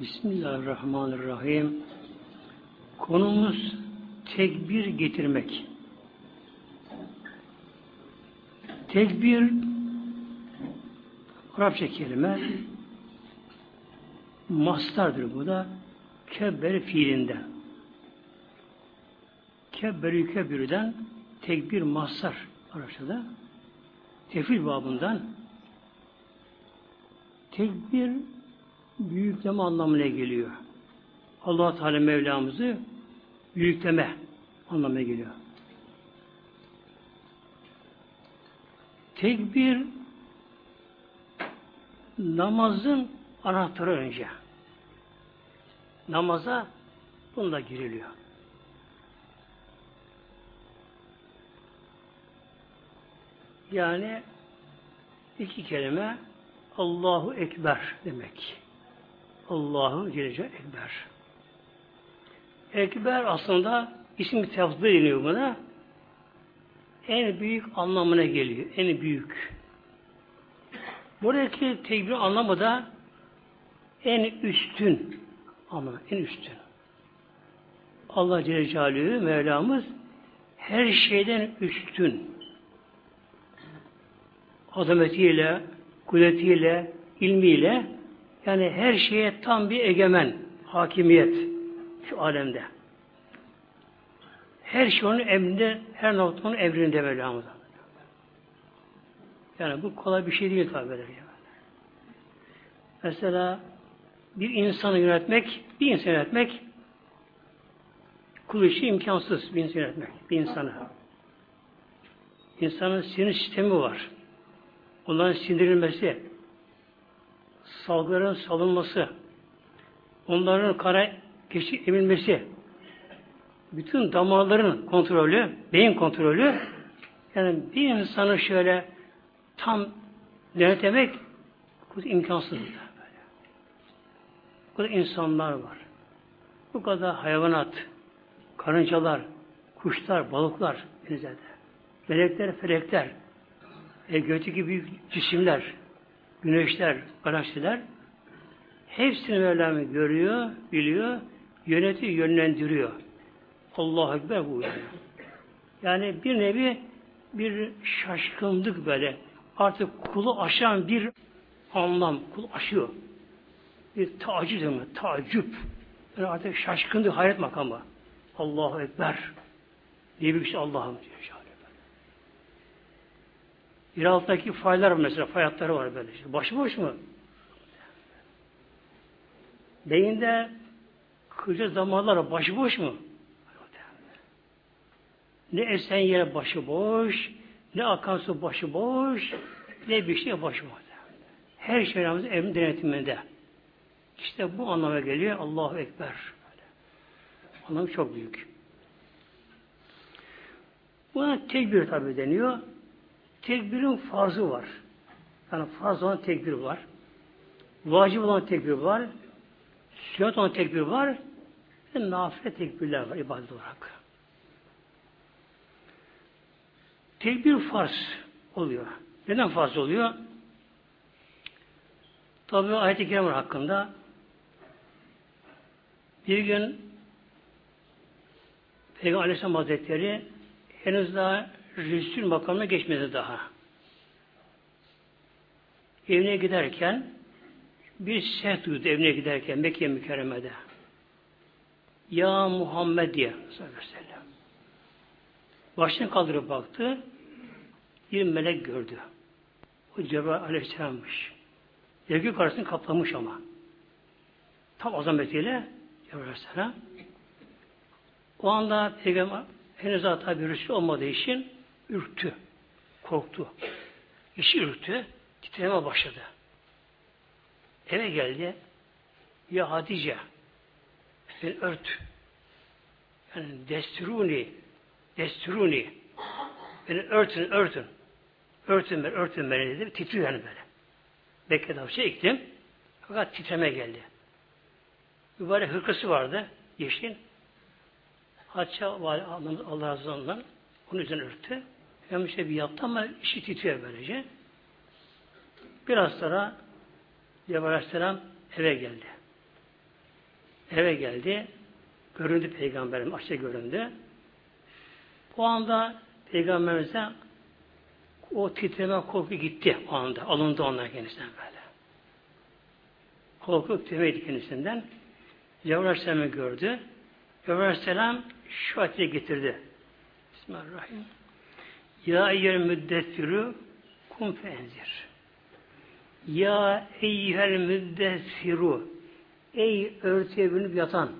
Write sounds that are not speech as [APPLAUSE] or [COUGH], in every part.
Bismillahirrahmanirrahim. Konumuz tekbir getirmek. Tekbir Arapça kelime mastardır bu da kebber fiilinden. Kebberi kebirden tekbir mastar Arapçada. Tefil babından tekbir büyükleme anlamına geliyor. allah Teala Mevlamızı büyükleme anlamına geliyor. Tekbir namazın anahtarı önce. Namaza bununla giriliyor. Yani iki kelime Allahu Ekber demek. Allahu Celle Ekber. Ekber aslında isim tefsir deniyor buna. En büyük anlamına geliyor. En büyük. Buradaki tekbir anlamı da en üstün ama en üstün. Allah Celle Celaluhu Mevlamız her şeyden üstün. Azametiyle, kudretiyle, ilmiyle yani her şeye tam bir egemen, hakimiyet şu alemde. Her şey onun emrinde, her noktanın emrinde Mevlamız. Yani bu kolay bir şey değil tabi. Yani. Mesela bir insanı yönetmek, bir insanı yönetmek kul işi imkansız bir insanı yönetmek, bir insanı. İnsanın sinir sistemi var. Onların sindirilmesi, salgıların salınması, onların kara geçip emilmesi, bütün damarların kontrolü, beyin kontrolü, yani bir insanı şöyle tam denetlemek imkansız. Bu kadar insanlar var. Bu kadar hayvanat, karıncalar, kuşlar, balıklar denizlerde. Melekler, felekler, e, gökteki büyük cisimler, güneşler, galaksiler hepsini Mevlam görüyor, biliyor, yönetiyor, yönlendiriyor. Allah Ekber bu. Yani bir nevi bir şaşkınlık böyle artık kulu aşan bir anlam, kul aşıyor. Bir tacip mi? Tacip. Yani artık şaşkınlık, hayret makamı. Allahu Ekber. Diye bir şey Allah'ım diyor. Yer alttaki faylar mesela, fay hatları var böyle. İşte. Başıboş mu? Beyinde kılca damarlar başıboş mu? Ne esen yere başıboş, ne akan su başıboş, ne bir şey başıboş. Her şey Rabbimizin emri denetiminde. İşte bu anlama geliyor Allahu Ekber. Anlamı çok büyük. Buna tekbir tabi deniyor. Tekbirin farzı var. Yani farz olan tekbir var. Vacip olan tekbir var. Sünnet olan tekbir var. Ve nafile tekbirler var ibadet olarak. Tekbir farz oluyor. Neden farz oluyor? Tabi ayet-i kerime hakkında bir gün Peygamber Aleyhisselam Hazretleri henüz daha Resul makamına geçmedi daha. Evine giderken bir ses duydu evine giderken Mekke mükerremede. Ya Muhammed diye sallallahu aleyhi ve sellem. Başını kaldırıp baktı. Bir melek gördü. O Cebrail aleyhisselammış. Yergü karşısını kaplamış ama. Tam azametiyle Cebrail aleyhisselam. O anda Peygamber henüz daha tabi Resul olmadığı için ürktü. Korktu. İşi ürktü. Titreme başladı. Eve geldi. Ya Hatice beni ört. Yani desturuni desturuni beni örtün örtün. Örtün beni, örtün beni dedi. Titriyor yani böyle. Bekledim şey ektim. Fakat titreme geldi. Mübarek hırkası vardı. Yeşil. Hatta Allah razı olsun onun üzerine örttü. Hem işte bir yaptı ama işi titriyor böylece. Biraz sonra Cebrail Aleyhisselam eve geldi. Eve geldi. Göründü peygamberim. Açça göründü. O anda peygamberimize o titreme korku gitti o anda. Alındı onlar kendisinden böyle. Korku titremeydi kendisinden. Cebrail Aleyhisselam'ı gördü. Cebrail Aleyhisselam şu ayeti getirdi. Bismillahirrahmanirrahim. Ya eyyel müddettiru kum fenzir. Ya eyyel müddettiru Ey örtüye bürünüp yatan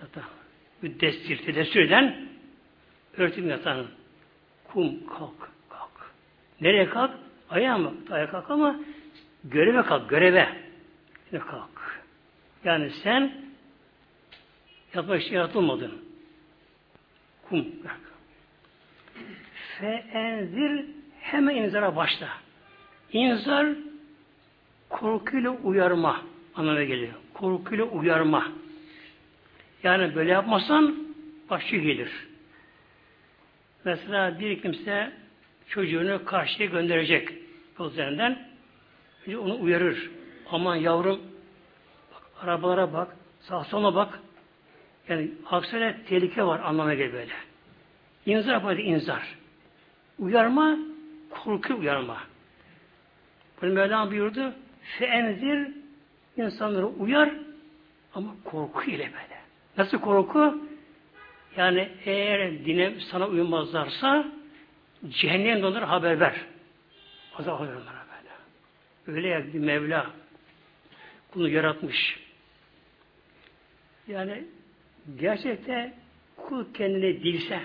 yatan müddessir tedessür eden örtüye yatan kum kalk kalk. Nereye kalk? Ayağa mı? Ayağa kalk ama göreve kalk, göreve. Ne kalk. Yani sen yapmak için yaratılmadın. Kum kalk. Fe hemen inzara başla. İnzar korkuyla uyarma anlamına geliyor. Korkuyla uyarma. Yani böyle yapmasan başı gelir. Mesela bir kimse çocuğunu karşıya gönderecek yol üzerinden. Önce onu uyarır. Aman yavrum bak, arabalara bak, sağ sola bak. Yani aksine tehlike var anlamına geliyor böyle. İnzar yapmadı inzar. Uyarma, korku uyarma. Bunu Mevlam buyurdu. Feenzir insanları uyar ama korku ile böyle. Nasıl korku? Yani eğer dine sana uymazlarsa cehennem onlara haber ver. Azap haber onlara böyle. Öyle ya bir Mevla bunu yaratmış. Yani gerçekten kul kendine dilse,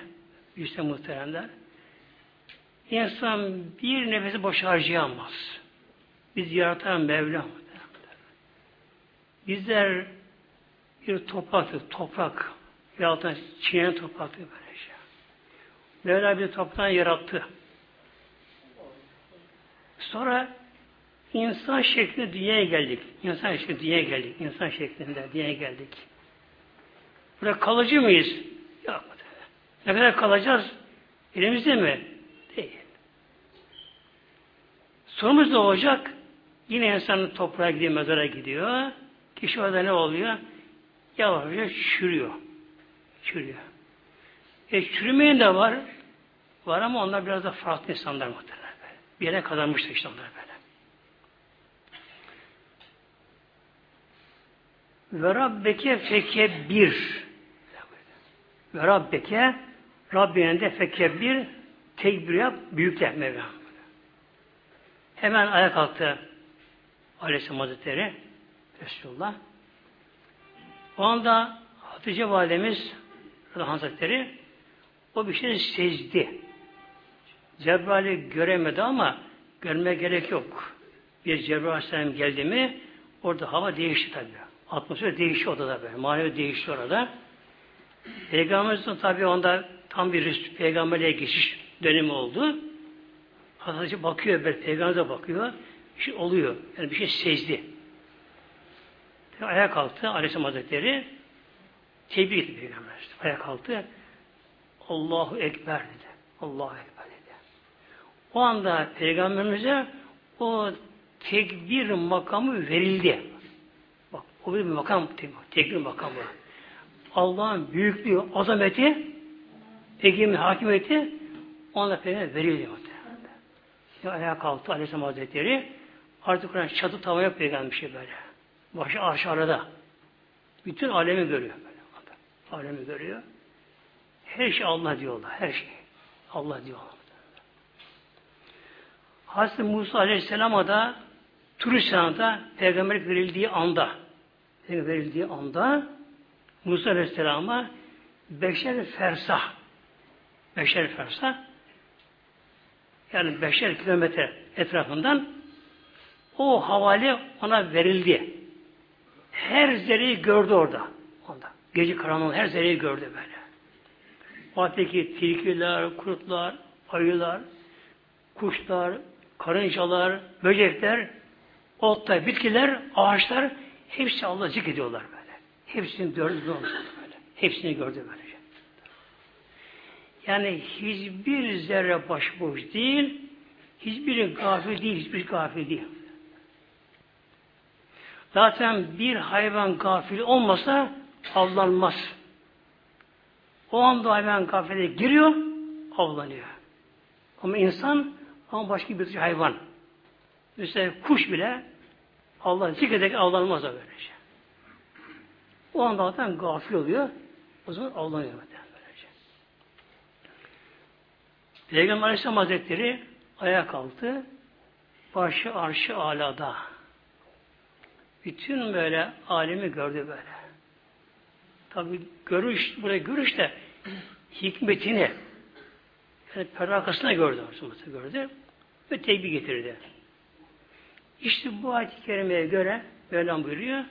bilse muhteremler, insan bir nefesi boş harcayamaz. Biz yaratan Mevla Bizler bir toprak, toprak da çiğnen topraktı böyle şey. Mevla bir topraktan yarattı. Sonra insan şeklinde dünyaya geldik. İnsan şeklinde dünyaya geldik. İnsan şeklinde dünyaya geldik. Burada kalıcı mıyız? Yok. Ne kadar kalacağız? Elimizde mi? Değil. Sorumuz ne olacak? Yine insanın toprağa gidiyor, mezara gidiyor. Kişi orada ne oluyor? Yavaşça çürüyor. Çürüyor. E çürümeyen de var. Var ama onlar biraz da farklı insanlar muhtemelen. Bir yere kazanmıştır işte onlar böyle. Ve Rabbeke fekebbir. Ve Rabbeke Rabbine de fekebbir tekbir yap, büyükle Mevlam. Hemen ayağa kalktı Aleyhisselam Hazretleri Resulullah. O anda Hatice Validemiz Hazretleri o bir şey secdi. Cebrail'i göremedi ama görme gerek yok. Bir Cebrail Aleyhisselam geldi mi orada hava değişti tabi. Atmosfer değişti odada böyle. Manevi değişti orada. Peygamberimizin tabi onda tam bir peygamberliğe geçiş dönemi oldu. Hatice bakıyor böyle peygamber'e bakıyor. Bir şey oluyor. Yani bir şey sezdi. Ayağa kalktı Aleyhisselam Hazretleri. Tebrik etti Peygamber. Ayağa kalktı. Allahu Ekber dedi. Allahu Ekber dedi. O anda Peygamberimize o tekbir makamı verildi. Bak o bir makam, tekbir makamı. Allah'ın büyüklüğü, azameti, egemin hakimiyeti ona peygamber verildi. Ayağa kalktı Aleyhisselam Hazretleri. Artık Kur'an çatı tavaya peygamber bir şey böyle. Başı aşağıda. Bütün alemi görüyor. Böyle. Alemi görüyor. Her şey Allah diyorlar. Her şey. Allah diyorlar. Hazreti Musa Aleyhisselam'a da Turistan'da peygamberlik verildiği anda verildiği anda Musa Aleyhisselam'a beşer fersah beşer fersah yani beşer kilometre etrafından o havale ona verildi. Her zerreyi gördü orada. Onda. Gece karanlığı her zerreyi gördü böyle. Alttaki tilkiler, kurtlar, ayılar, kuşlar, karıncalar, böcekler, otlar, bitkiler, ağaçlar hepsi Allah zikrediyorlar böyle. Hepsini gördü böyle. Hepsini gördü böylece. Yani hiçbir zerre başboş değil, hiçbiri gafil değil, hiçbir gafil değil. Zaten bir hayvan gafil olmasa avlanmaz. O anda hayvan gafile giriyor, avlanıyor. Ama insan ama başka bir hayvan. Mesela kuş bile Allah zikrederek avlanmaz o böylece. O anda zaten gafil oluyor. O zaman avlanıyor böylece. Peygamber Aleyhisselam Hazretleri ayağa kalktı. Başı arşı alada. Bütün böyle alemi gördü böyle. Tabi görüş, buraya görüş de hikmetini yani perde arkasına gördü. gördü ve tekbir getirdi. İşte bu ayet-i kerimeye göre Mevlam buyuruyor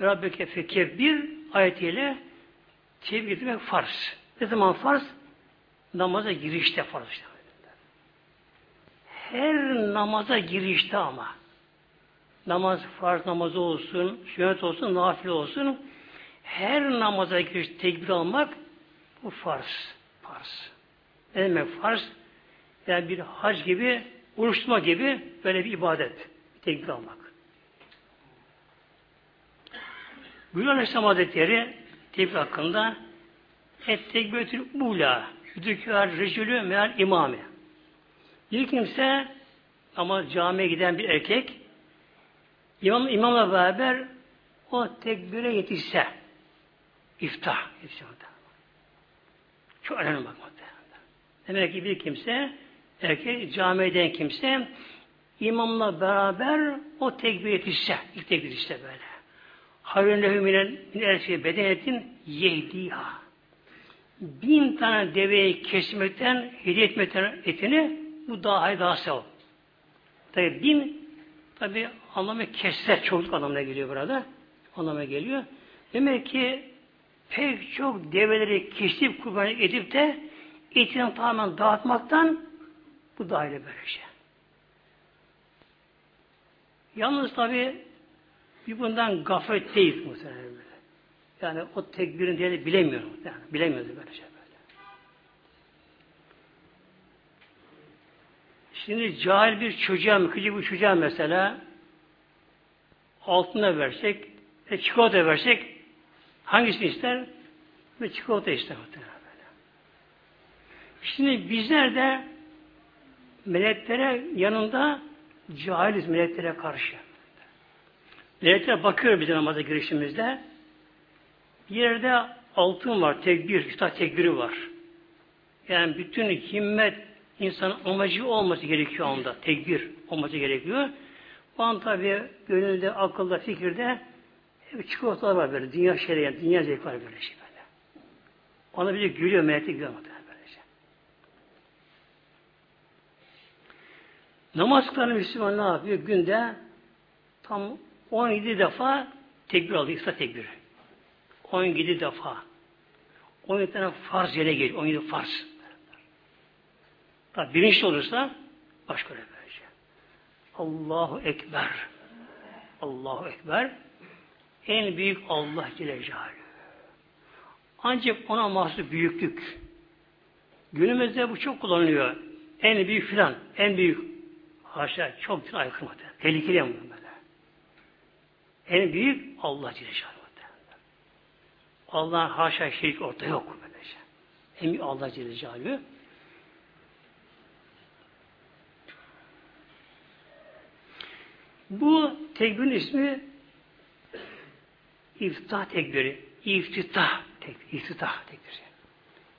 Rabbeke fekebbir ayetiyle tekbir getirmek farz. Ne zaman farz? Namaza girişte farz işte. Her namaza girişte ama namaz farz namazı olsun, sünnet olsun, nafile olsun her namaza giriş tekbir almak bu farz. Farz. Ne demek farz? Yani bir hac gibi, oruç gibi böyle bir ibadet. Tekbir almak. Buyuruyor Aleyhisselam Hazretleri tekbir hakkında et tekbiretül ula dükkâr rejülü meal imami. Bir kimse ama camiye giden bir erkek imam, imamla beraber o tekbire yetişse iftah yetişse çok önemli bakmak. Demek ki bir kimse erkek camiden kimse imamla beraber o tekbir yetişse ilk tekbir yetişse böyle. Hayrun lehü minen erşi bedenetin yehdiha. Bin tane deveyi kesmekten, hediye etmekten etini bu daha daha sevap. Tabi bin tabi anlamı kesse çocuk anlamına geliyor burada. Anlamına geliyor. Demek ki pek çok develeri kesip kurban edip de etini tamamen dağıtmaktan bu dahil böyle şey. Yalnız tabi bir bundan gaflet değil muhtemelen. Yani o tekbirin değerini bilemiyorum. Yani bilemiyoruz böyle şey böyle. Şimdi cahil bir çocuğa, küçük bir çocuğa mesela altına versek, e, çikolata versek hangisini ister? Ve çikolata ister. Şimdi bizler de meleklere yanında cahiliz meleklere karşı. Melekler bakıyor bize namaza girişimizde. Bir yerde altın var, tekbir, üstad tekbiri var. Yani bütün himmet insanın amacı olması gerekiyor onda. Tekbir olması gerekiyor. O an tabi gönülde, akılda, fikirde hep çikolatalar var böyle. Dünya şeyleri, dünya zevk var böyle şey böyle. Ona bir de gülüyor, melekler gülüyor böyle şey. Namaz kılan Müslüman ne yapıyor? Günde tam 17 defa tekbir alıyor. İsa tekbiri. 17 defa. 17 tane farz yere geliyor. 17 farz. Tabi bilinçli olursa başka öyle böylece. Allahu Ekber. Allahu Ekber. En büyük Allah Celle. Ancak ona mahsus büyüklük. Günümüzde bu çok kullanılıyor. En büyük filan, en büyük. Haşa, çok aykırı. Tehlikeli böyle. En büyük Allah Celle Allah'ın haşa şirk ortada yok böyle. En büyük Allah Celle Celaluhu. Bu tekbirin ismi iftah tekbiri. İftitah tekbiri. İftitah tekbiri.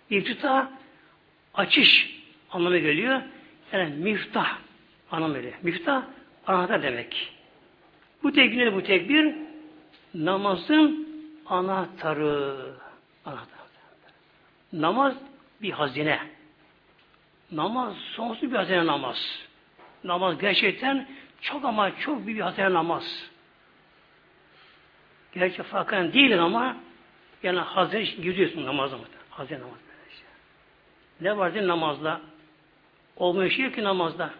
İftitah açış anlamı geliyor. Yani miftah anlamı geliyor. Miftah anahtar demek. Bu tekbir bu tekbir namazın anahtarı. Anahtar. Namaz bir hazine. Namaz sonsuz bir hazine namaz. Namaz gerçekten çok ama çok bir hazine namaz. Gerçi farkında değil ama yani hazine gidiyorsun namazda. Hazine namaz şey. Ne var değil namazda? Olmuyor şey ki namazda.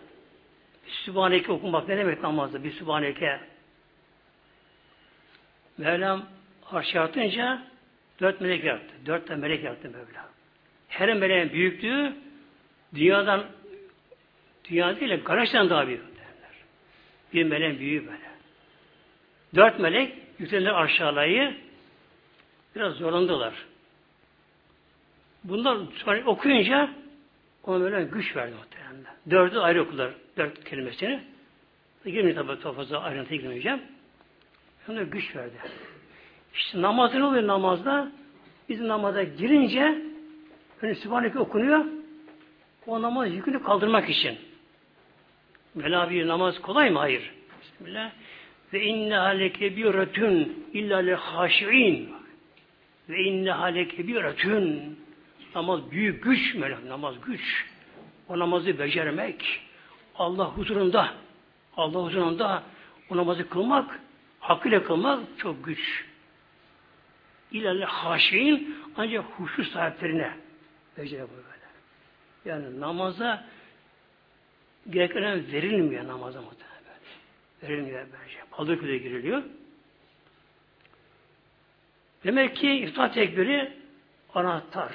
Sübhaneke okumak ne demek namazda? Bir Sübhaneke. Mevlam arşı artınca dört melek yarattı. Dört tane melek yarattı Mevla. Her meleğin büyüklüğü dünyadan dünya değil, galaksiden daha büyük derler. Bir meleğin büyüğü böyle. Dört melek yüklendiler aşağılayı. Biraz zorlandılar. Bunlar sonra okuyunca ona böyle güç verdi muhtemelen. Dördü ayrı okudular. Dört kelimesini. Girmeyeyim tabi fazla ayrıntıya girmeyeceğim. Ona güç verdi. İşte namazı ne oluyor namazda? Biz namaza girince hani Sübhaneke okunuyor. O namaz yükünü kaldırmak için. Vela bir namaz kolay mı? Hayır. Bismillah. Ve inne lekebiretün illa le haşi'in. Ve inne lekebiretün. Namaz büyük güç melek. Namaz güç. O namazı becermek. Allah huzurunda Allah huzurunda o namazı kılmak, hakkıyla kılmak çok güç. İlalle haşin ancak huşu sahiplerine beceri bu böyle. Yani namaza gereken verilmiyor namaza muhtemelen. Verilmiyor bence. Palıköy'de giriliyor. Demek ki iftihar tekbiri anahtar.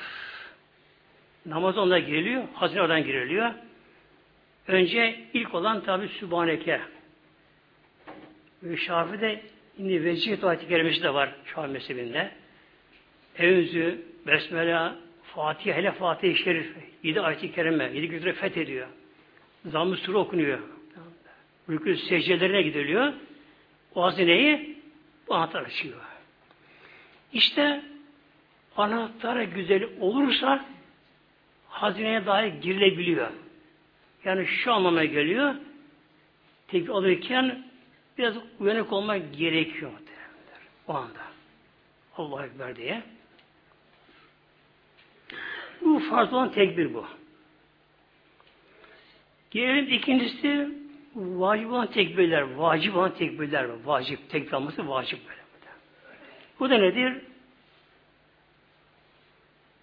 Namaz onda giriliyor, hazine oradan giriliyor. Önce ilk olan tabi Sübhaneke. Şafi'de yine vecih ayet-i kerimesi de var Şafi mezhebinde. Evzü, Besmele, Fatiha, hele Fatiha-i Şerif. Yedi ayet-i kerime, yedi gündür fethediyor. Zamm-ı Sure okunuyor. Rükû secdelerine gidiliyor. O hazineyi bu anahtar açıyor. İşte anahtar güzel olursa hazineye dahi girilebiliyor. Yani şu anlamaya geliyor. Tekbir alırken biraz uyanık olmak gerekiyor. O anda. Allah Ekber diye. Bu farz olan tekbir bu. Gelelim ikincisi vacip olan tekbirler, vacip olan tekbirler. Vacip, tekbir alması vacip böyle. Bu da nedir?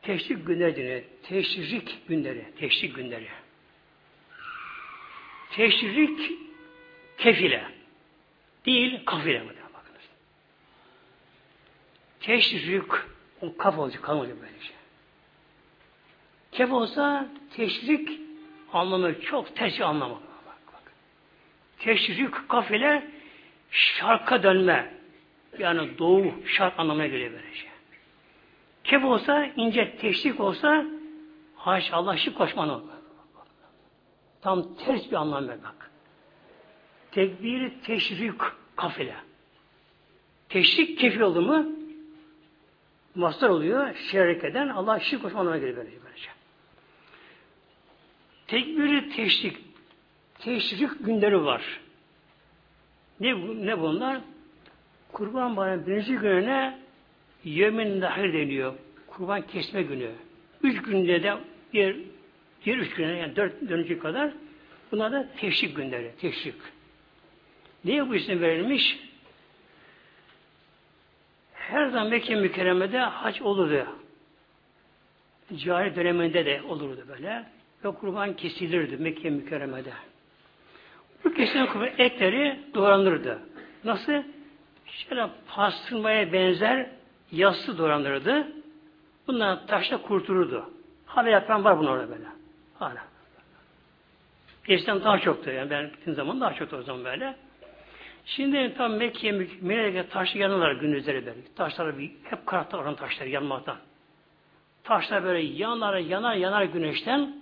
Teşrik günleri Teşrik günleri. Teşrik günleri. Teşrik kefile. Değil kafile mi? Bakınız. Teşrik o kaf olacak, kan olacak böylece. Şey. Kef olsa teşrik anlamı çok ters anlamı. Bak, bak. Teşrik kafile şarka dönme. Yani doğu şark anlamına geliyor böylece. Şey. Kef olsa ince teşrik olsa haş Allah şık koşman olur. Tam ters bir anlam ver bak. Tekbiri teşrik kafile. Teşrik kefil oldu mu mastar oluyor. Şerrik eden Allah şirk koşma anlamına gelir böylece. Tekbiri teşrik. Teşrik günleri var. Ne, ne bunlar? Kurban bayramı birinci gününe yemin dahil deniyor. Kurban kesme günü. Üç günde de bir Diğer üç güne yani dört dönecek kadar bunlar da teşrik günleri. Teşrik. Niye bu isim verilmiş? Her zaman Mekke mükerremede hac olurdu. Cari döneminde de olurdu böyle. Ve kurban kesilirdi Mekke mükerremede. Bu kesilen kurban etleri doğranırdı. Nasıl? Şöyle pastırmaya benzer yassı doğranırdı. Bunlar taşla kurtulurdu. Hala yapan var bunun orada böyle. Hala. Eskiden daha çoktu. Yani ben gittiğim zaman daha çoktu o zaman böyle. Şimdi tam Mekke'ye, Medine'ye taşlı yanırlar gündüzleri böyle. Taşlar bir, hep karanlıkta oran taşları yanmaktan. Taşlar böyle yanar yanar yanar güneşten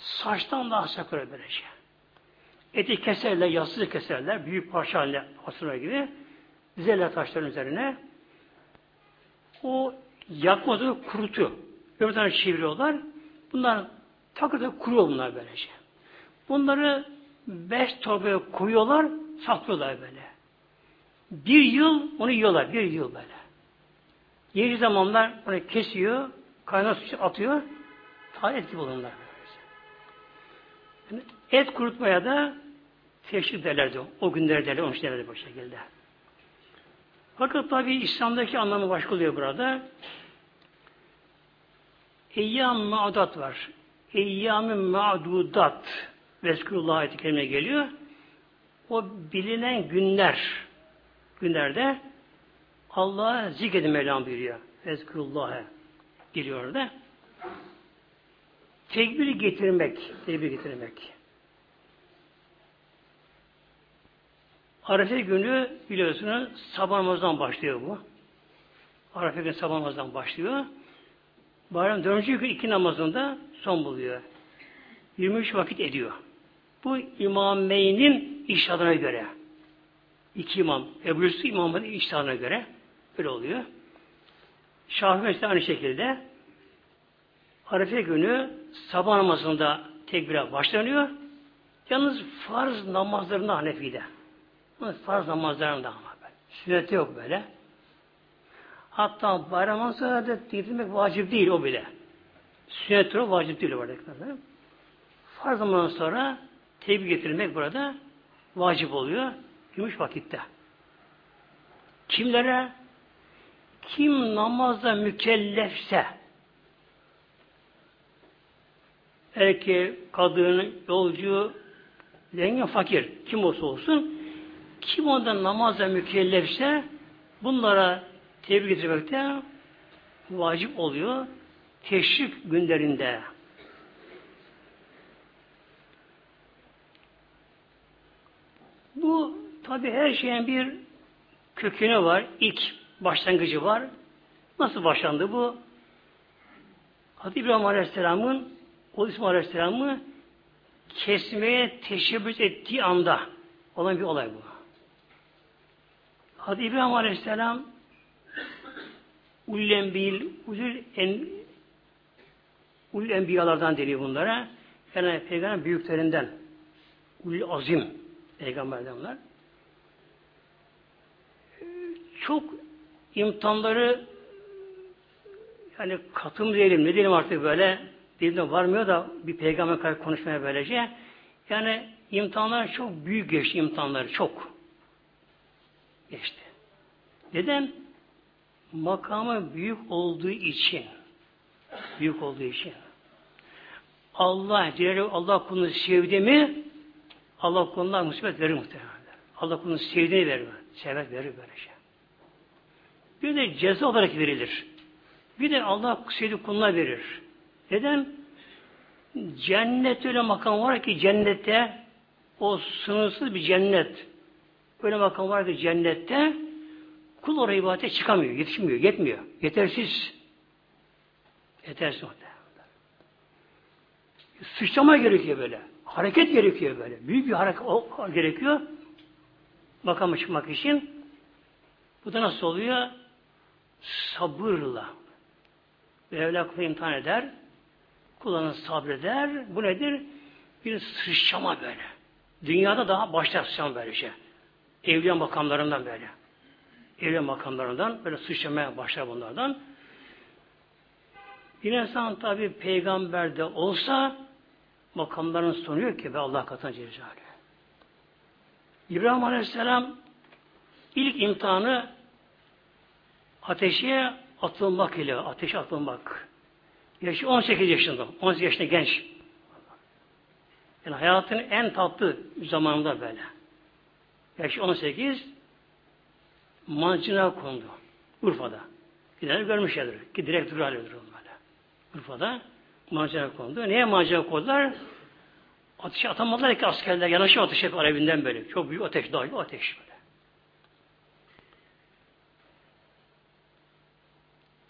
saçtan daha sıcak böyle şey. Eti keserler, yassız keserler, büyük parça haline asırlar gibi. Dizerler taşların üzerine. O yakmadığı kurutuyor. Öbür tane çeviriyorlar. Bunlar takırda kuruyor bunlar böylece. Bunları beş torbaya koyuyorlar, saklıyorlar böyle. Bir yıl onu yiyorlar, bir yıl böyle. Yeni zamanlar onu kesiyor, kaynar su atıyor, ta et gibi olurlar. Et kurutmaya da teşvik derlerdi. O günler derler, on derlerdi bu şekilde. Fakat tabi İslam'daki anlamı başka oluyor burada. Eyyam ma'dat var. Eyyam-ı ma'dudat Veskurullah ayeti geliyor. O bilinen günler günlerde Allah'a zikredin Mevlam buyuruyor. Veskurullah'a geliyor orada. Tekbir getirmek, tekbir getirmek. Arefe günü biliyorsunuz sabah namazdan başlıyor bu. Arefe günü sabah namazdan başlıyor. Bayram dördüncü gün iki namazında son buluyor. 23 vakit ediyor. Bu imameynin iştahına göre. iki imam. Ebu Yusuf imamın iştahına göre böyle oluyor. Şafii Mescidi aynı şekilde Arefe günü sabah namazında tekbire başlanıyor. Yalnız farz namazlarında Hanefi'de. Farz namazlarında ama böyle. Sünneti yok böyle. Hatta bayramdan sonra da getirmek vacip değil o bile. Sünnet o vacip değil orada. Farz zamandan sonra tebrik getirmek burada vacip oluyor. Gümüş vakitte. Kimlere? Kim namazda mükellefse erkek, kadın, yolcu, zengin, fakir kim olsa olsun kim ondan namazla mükellefse bunlara tebrik getirmekte vacip oluyor. Teşrik günlerinde. Bu tabi her şeyin bir kökeni var. ilk başlangıcı var. Nasıl başlandı bu? Hazreti İbrahim Aleyhisselam'ın o İsmail Aleyhisselam'ı kesmeye teşebbüs ettiği anda olan bir olay bu. Hazreti İbrahim Aleyhisselam Ulul Enbil, Ulul en Ulul Enbiyalardan deniyor bunlara. Yani peygamber büyüklerinden. Ulul Azim peygamberden bunlar. Çok imtihanları yani katım diyelim, ne diyelim artık böyle dilimden varmıyor da bir peygamber kadar konuşmaya böylece. Yani imtihanlar çok büyük geçti imtihanları çok. Geçti. Neden? Makamı büyük olduğu için. Büyük olduğu için. Allah, diğeri Allah kulunu sevdi mi Allah kuluna musibet verir muhtemelen. Allah kulunu sevdiğini verir. Sebep verir böyle şey. Bir de ceza olarak verilir. Bir de Allah sevdiği kuluna verir. Neden? Cennet öyle makam var ki cennette o sınırsız bir cennet. Öyle makam var ki cennette kul oraya ibadete çıkamıyor, yetişmiyor, yetmiyor. Yetersiz. Yetersiz muhtemelen. Sıçrama gerekiyor böyle. Hareket gerekiyor böyle. Büyük bir hareket gerekiyor. Makama çıkmak için. Bu da nasıl oluyor? Sabırla. Mevla kulu imtihan eder. Kullanın sabreder. Bu nedir? Bir sıçrama böyle. Dünyada daha başlar sıçrama böyle şey. Evliya makamlarından böyle. Evliya makamlarından böyle sıçramaya başlar bunlardan. Bir insan tabi peygamber de olsa makamların sonu yok ki be Allah katına Celle İbrahim Aleyhisselam ilk imtihanı ateşe atılmak ile ateşe atılmak. Yaşı 18 yaşında. 18 yaşında genç. Yani hayatın en tatlı zamanında böyle. Yaşı 18 mancına kondu. Urfa'da. Gider görmüşlerdir. Ki direkt durarlardır böyle. Urfa'da mancına kondu. Neye mancına kondular? Ateşe atamadılar ki askerler. Yanaşı ateş hep alevinden böyle. Çok büyük ateş, dahil ateş böyle.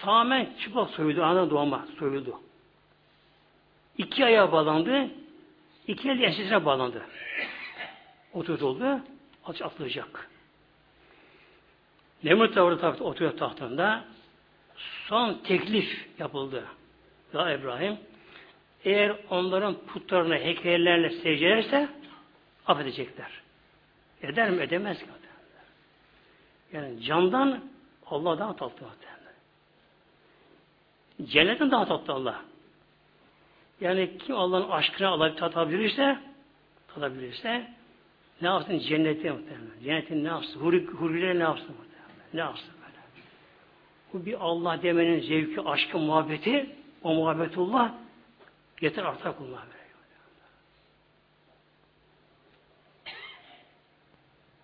Tamamen çıplak soyuldu. Anadan doğma soyuldu. İki ayağa bağlandı. İki el ensesine bağlandı. Oturtuldu. Ateş atılacak. Nemrut da orada oturuyor tahtında. Son teklif yapıldı. Ya İbrahim eğer onların putlarına heykellerle secdelerse affedecekler. Eder mi? Edemez ki. Yani candan Allah daha. Cennetten daha tatlı Allah. Yani kim Allah'ın aşkına alıp tatabilirse tatabilirse ne yapsın? Cennete muhtemelen. Cennetin ne yapsın? Huri, huriler ne yapsın muhtemelen? Ne yapsın böyle? Bu bir Allah demenin zevki, aşkı, muhabbeti o muhabbetullah yeter artar kullar böyle.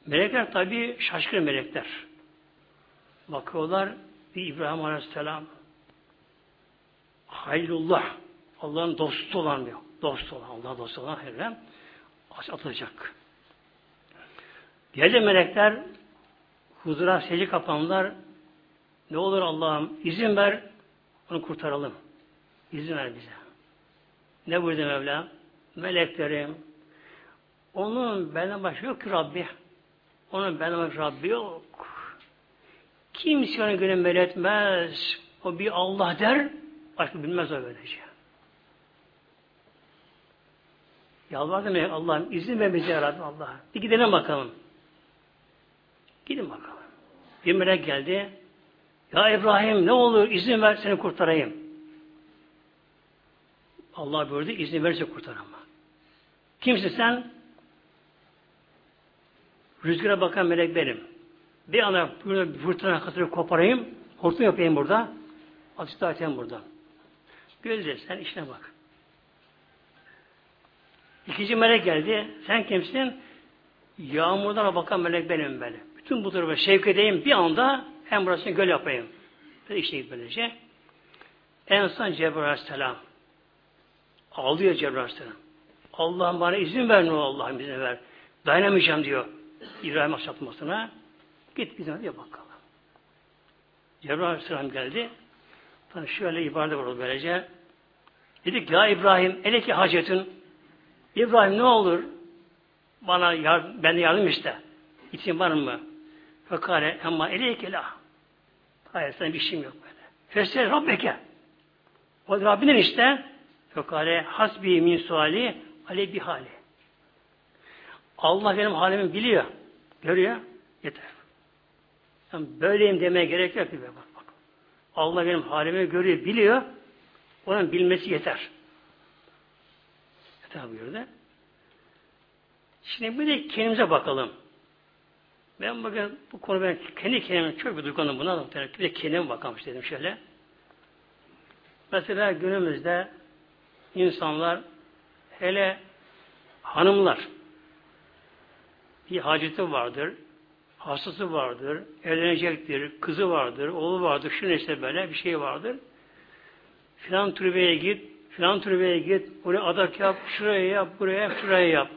Melekler tabi şaşkın melekler. Bakıyorlar bir İbrahim Aleyhisselam Hayrullah Allah'ın dostu olan diyor. Dost olan, Allah dostu olan Hayrullah atılacak. Geldi melekler huzura secde kapanlar ne olur Allah'ım izin ver onu kurtaralım. İzin ver bize. Ne buyurdu Mevla? Meleklerim onun benden başka yok ki Rabbi. Onun benden başka Rabbi yok. Kimse onu göre etmez. O bir Allah der, başka bilmez o böylece. Yalvardım ya Allah'ım izin ver bize ya Allah. Bir gidelim bakalım. Gidin bakalım. Bir melek geldi. Ya İbrahim ne olur izin ver seni kurtarayım. Allah buyurdu izin verirse kurtarama. Kimsin sen? Rüzgara bakan melek benim. Bir bir fırtına katırıp koparayım. Hortum yapayım burada. Atıştı atayım buradan. Gözle sen işine bak. İkinci melek geldi. Sen kimsin? Yağmurdan bakan melek benim böyle. Bütün bu tarafa şevk edeyim bir anda hem burasını göl yapayım. Böyle işte böylece. En son Cebrail Aleyhisselam. Ağlıyor Cebrail Aleyhisselam. Allah'ım bana izin ver ne Allah'ım izin ver. Dayanamayacağım diyor. İbrahim Aleyhisselam'ına. Git bize diye bakalım. Cebrail Aleyhisselam geldi. Tabii şöyle ibarede var böylece. Dedik ya İbrahim eleki hacetin İbrahim ne olur bana yar, ben yardım iste. İçin var mı? Fekale ama eleyke la. Hayır senin bir işim yok böyle. Fesel Rabbeke. O Rabbinin işte fekale hasbi min suali ale bir hali. Allah benim halimi biliyor. Görüyor. Yeter. Yani böyleyim demeye gerek yok. Bak, bak. Allah benim halimi görüyor, biliyor. Onun bilmesi yeter. Yeter buyurdu. Şimdi bir de kendimize bakalım. Ben bugün bu konu ben kendi kendime çok bir duygulandım buna. Bir de kendime bakalım dedim şöyle. Mesela günümüzde insanlar hele hanımlar bir haceti vardır, hastası vardır, evlenecektir, kızı vardır, oğlu vardır, şu işte böyle bir şey vardır. Filan türbeye git, filan türbeye git, buraya adak yap, şuraya yap, buraya yap, şuraya yap.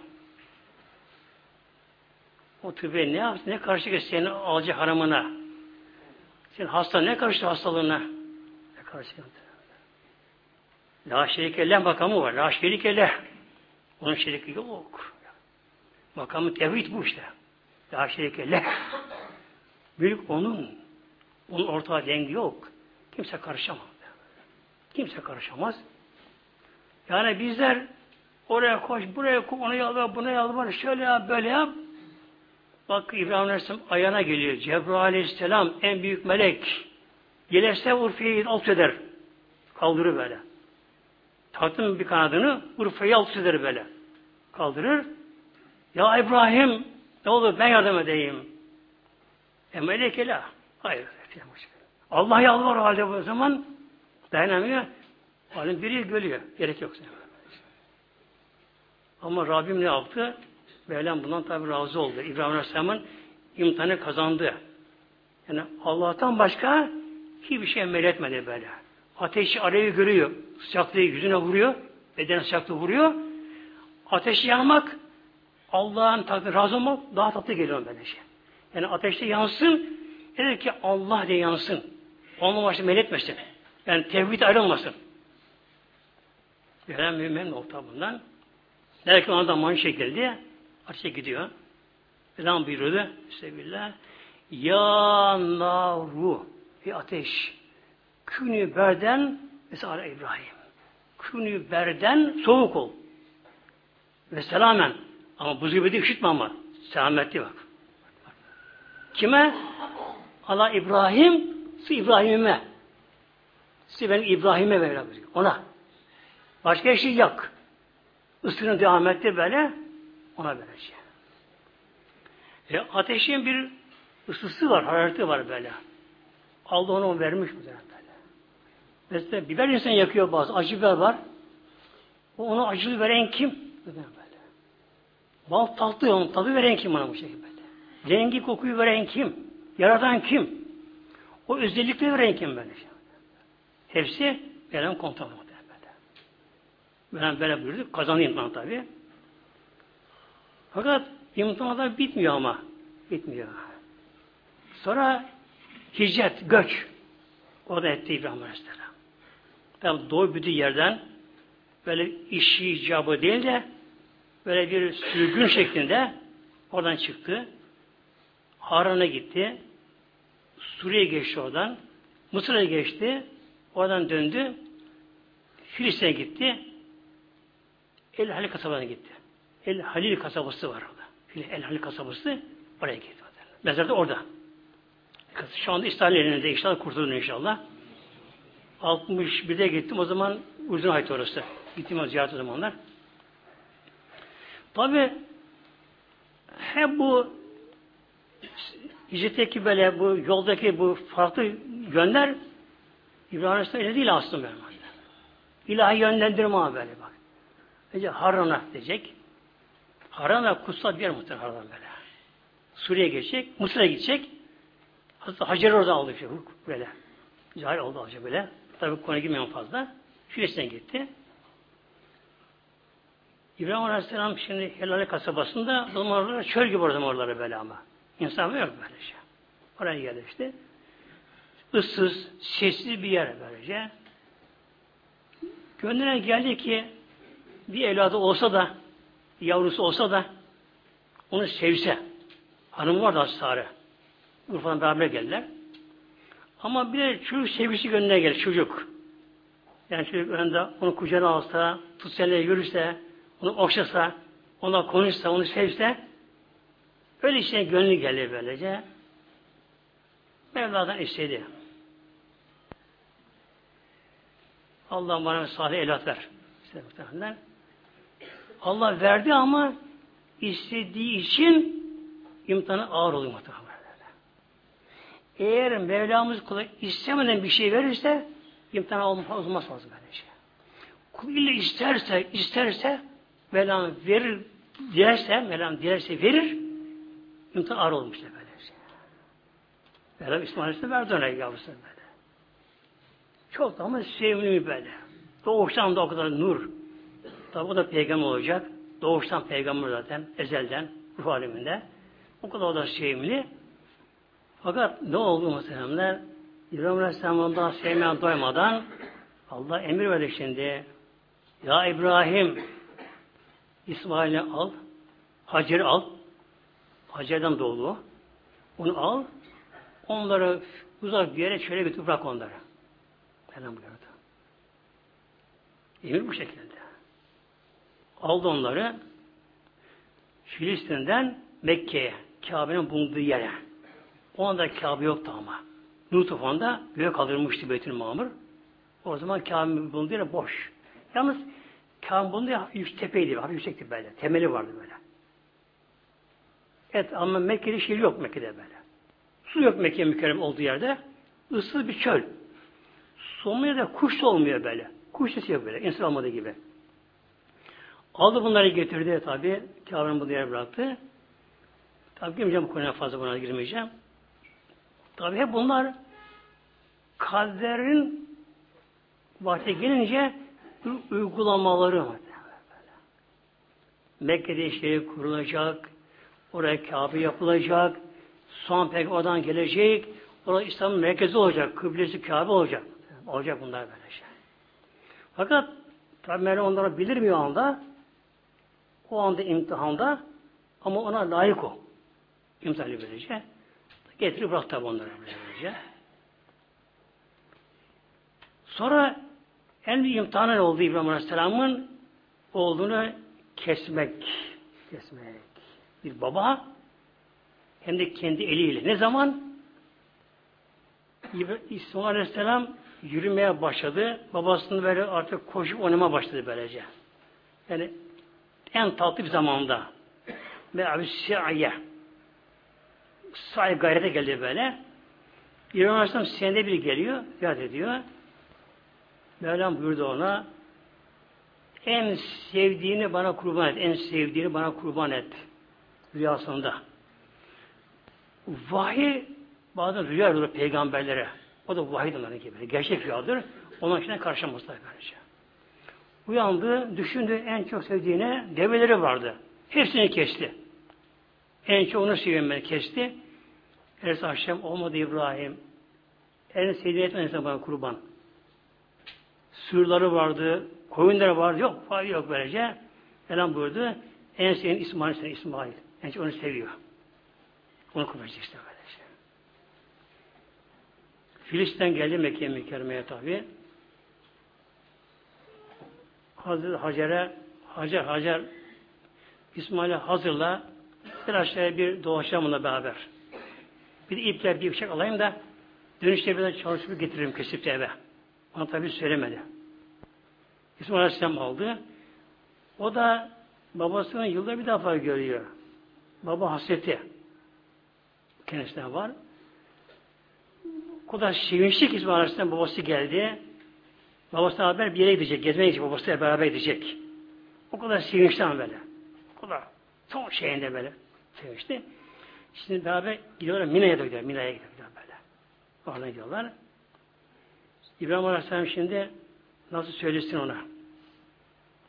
O türbeye ne yapsın, ne karşı senin alacak hanımına? Senin hasta ne karıştı hastalığına? Ne karşı La şerike leh makamı var. La şerike leh. Onun şeriki yok. Makamı tevhid bu işte. La şerike leh. Büyük onun. Onun ortağı dengi yok. Kimse karışamaz. Kimse karışamaz. Yani bizler oraya koş, buraya koş, onu yalvar, bunu yalvar, şöyle yap, böyle yap. Bak İbrahim Aleyhisselam ayağına geliyor. Cebrail Aleyhisselam en büyük melek. Gelirse Urfa'yı alt eder. Kaldırır böyle. Taktım bir kanadını Urfa'yı alt eder böyle. Kaldırır. Ya İbrahim ne olur ben yardım edeyim. E melek la. Hayır. Allah yalvar halde bu zaman dayanamıyor. Halim biri gölüyor. Gerek yok. Ama Rabbim ne yaptı? Mevlam bundan tabi razı oldu. İbrahim Aleyhisselam'ın imtihanı kazandı. Yani Allah'tan başka hiçbir şey emretmedi böyle. Ateşi arayı görüyor. Sıcaklığı yüzüne vuruyor. Beden sıcaklığı vuruyor. Ateşi yanmak Allah'ın takdir razı olmak daha tatlı geliyor böyle şey. Yani ateşte yansın eğer ki Allah diye yansın. Onunla başta meyletmesin. Yani tevhid ayrılmasın. Veren mümin nokta bundan. Derken ona da man şekilde Ateşe gidiyor. Mevlam buyuruyordu. Bismillah. Ya naru. Bir ateş. Künü berden mesela İbrahim. Künü berden soğuk ol. Ve selamen. Ama buz gibi de üşütme ama. Selametli bak. Kime? Allah İbrahim, su İbrahim'ime. Size ben İbrahim'e Mevla Ona. Başka şey yok. Isının devam etti böyle. Ona verecek. E, ateşin bir ısısı var, harareti var böyle. Allah onu vermiş bu böyle. Mesela biber insan yakıyor bazı. Acı biber var. O onu acılı veren kim? Böyle. Bal tatlı onun tadı veren kim ona bu şekilde. Rengi kokuyu veren kim? Yaratan kim? O özellikleri veren kim böyle? Hepsi veren kontrol böyle. Ben böyle buyurduk. Kazanayım ben tabi. Fakat imtihanlar bitmiyor ama. Bitmiyor. Sonra hicret, göç. O da etti İbrahim Aleyhisselam. Tabi doğu bütün yerden böyle işi icabı değil de böyle bir sürgün şeklinde oradan çıktı. Haran'a gitti. Suriye geçti oradan. Mısır'a geçti. Oradan döndü. Filistin'e gitti. El Halil kasabasına gitti. El Halil kasabası var orada. El Halil kasabası oraya gitti. Mezar da orada. Şu anda İsrail elinde inşallah kurtulun inşallah. 61'de gittim. O zaman uzun hayat orası. Gittim o ziyaret o zamanlar. Tabi hep bu hicretteki böyle bu yoldaki bu farklı yönler İbrahim öyle değil aslında böyle. İlahi yönlendirme abi böyle bak. Önce Harran'a diyecek. Harran'a kutsal bir yer muhtemelen Harran böyle. Suriye'ye geçecek, Mısır'a gidecek. Hatta Hacer orada aldı işte böyle. Cahil oldu Hacer böyle. Tabi konuya girmiyorum fazla. Filistin'e gitti. İbrahim Aleyhisselam şimdi Helal kasabasında zamanlarda çöl gibi orada oraları böyle ama. İnsan yok böyle şey. Oraya geldi işte. Issız, sessiz bir yer böylece. Gönlüne geldi ki bir evladı olsa da yavrusu olsa da onu sevse. Hanım var da Sarı. Urfa'dan beraber geldiler. Ama bir de çocuk sevgisi gönlüne gelir çocuk. Yani çocuk önünde onu kucağına alsa, tutsa yürürse, onu okşasa, ona konuşsa, onu sevse, öyle işte gönlü gelir böylece. Mevla'dan istedi. Allah bana salih evlat ver. Allah verdi ama istediği için imtihanı ağır oluyor muhtemelen. Eğer Mevlamız kula istemeden bir şey verirse imtihan olmaz, olmaz böyle şey. Kul ille isterse, isterse Mevlam verir, dilerse, Mevlam dilerse verir, imtihan ağır olmuş böyle şey. Mevlam İsmail Aleyhisselam verdi ona yavrusuna böyle. Çok da ama sevimli böyle. Doğuştan da o kadar nur. Tabi o da peygamber olacak. Doğuştan peygamber zaten, ezelden, ruh aleminde. O kadar da sevimli. Fakat ne oldu muhteremler? İbrahim Aleyhisselam daha sevmeyen doymadan Allah emir verdi şimdi. Ya İbrahim İsmail'i al. Hacer'i al. Hacer'den doğdu. Onu al. Onları uzak bir yere şöyle götür bırak onları. Neden buyurdu? Emir bu şekilde. Aldı onları Filistin'den Mekke'ye, Kabe'nin bulunduğu yere. O anda Kabe yoktu ama. Nuh tufanında göğe kaldırılmıştı Beytül Mamur. O zaman Kabe'nin bulunduğu yer boş. Yalnız Kabe'nin bulunduğu yer tepeydi, hafif yüksekti böyle. Temeli vardı böyle. Evet ama Mekke'de şey yok Mekke'de böyle. Su yok Mekke mükerrem olduğu yerde. Issız bir çöl. Sonunda da kuş da olmuyor böyle. Kuş sesi yok böyle. İnsan olmadığı gibi. Aldı bunları getirdi tabi. Kabe'nin bu yere bıraktı. Tabi girmeyeceğim bu konuya fazla buna girmeyeceğim. Tabi hep bunlar kaderin vakti gelince uygulamaları Mekke'de işleri kurulacak, oraya Kabe yapılacak, son pek oradan gelecek, orada İslam'ın merkezi olacak, kıblesi Kabe olacak. Olacak bunlar böyle şey. Fakat tabi Mevlam onları bilirmiyor anda, o anda imtihanda ama ona layık o. İmtihanı böylece. Getirip bırak tabi onları böylece. Sonra en büyük imtihanı oldu İbrahim Aleyhisselam'ın olduğunu kesmek. Kesmek. Bir baba hem de kendi eliyle. Ne zaman? İsmail Aleyhisselam yürümeye başladı. Babasını böyle artık koşup oynama başladı böylece. Yani en tatlı bir zamanda. Ve abi si'ye sahip gayrete geldi böyle. İbrahim Aleyhisselam senede bir geliyor, yad ediyor. Mevlam buyurdu ona en sevdiğini bana kurban et. En sevdiğini bana kurban et. Rüyasında. Vahiy bazen rüya olur peygamberlere. O da vahiy onların gibi. Gerçek rüyadır. Onun içine karşılamazlar böylece. Uyandı, düşündü en çok sevdiğine develeri vardı. Hepsini kesti. En çok onu seviyorum ben kesti. Ertesi akşam olmadı İbrahim. En sevdiği etmediyse bana kurban. Sürüleri vardı, koyunları vardı. Yok, fayda yok böylece. Falan buyurdu. En sevdiğin İsmail, İsmail. En çok onu seviyor. Onu kurbanacak işte böylece. Filistin geldi Mekke'ye mükerremeye tabi. Hazreti Hacer'e Hacer Hacer İsmail'e hazırla bir aşağıya bir dolaşalım onunla beraber. Bir ipler bir bıçak alayım da dönüşte bir de çalışıp getiririm kesip de eve. Bana tabi söylemedi. İsmail Aleyhisselam aldı. O da babasını yılda bir defa görüyor. Baba hasreti kendisine var. O kadar sevinçli ki İsmail Aleyhisselam babası geldi. Babasına haber bir yere gidecek, gezmeye gidecek, babasıyla beraber gidecek. O kadar sevinçli ama böyle. O kadar son şeyinde böyle sevinçli. Şimdi beraber gidiyorlar, Mina'ya da gidiyorlar, Mina'ya gidiyorlar böyle. Oradan gidiyorlar. İbrahim Aleyhisselam şimdi nasıl söylesin ona?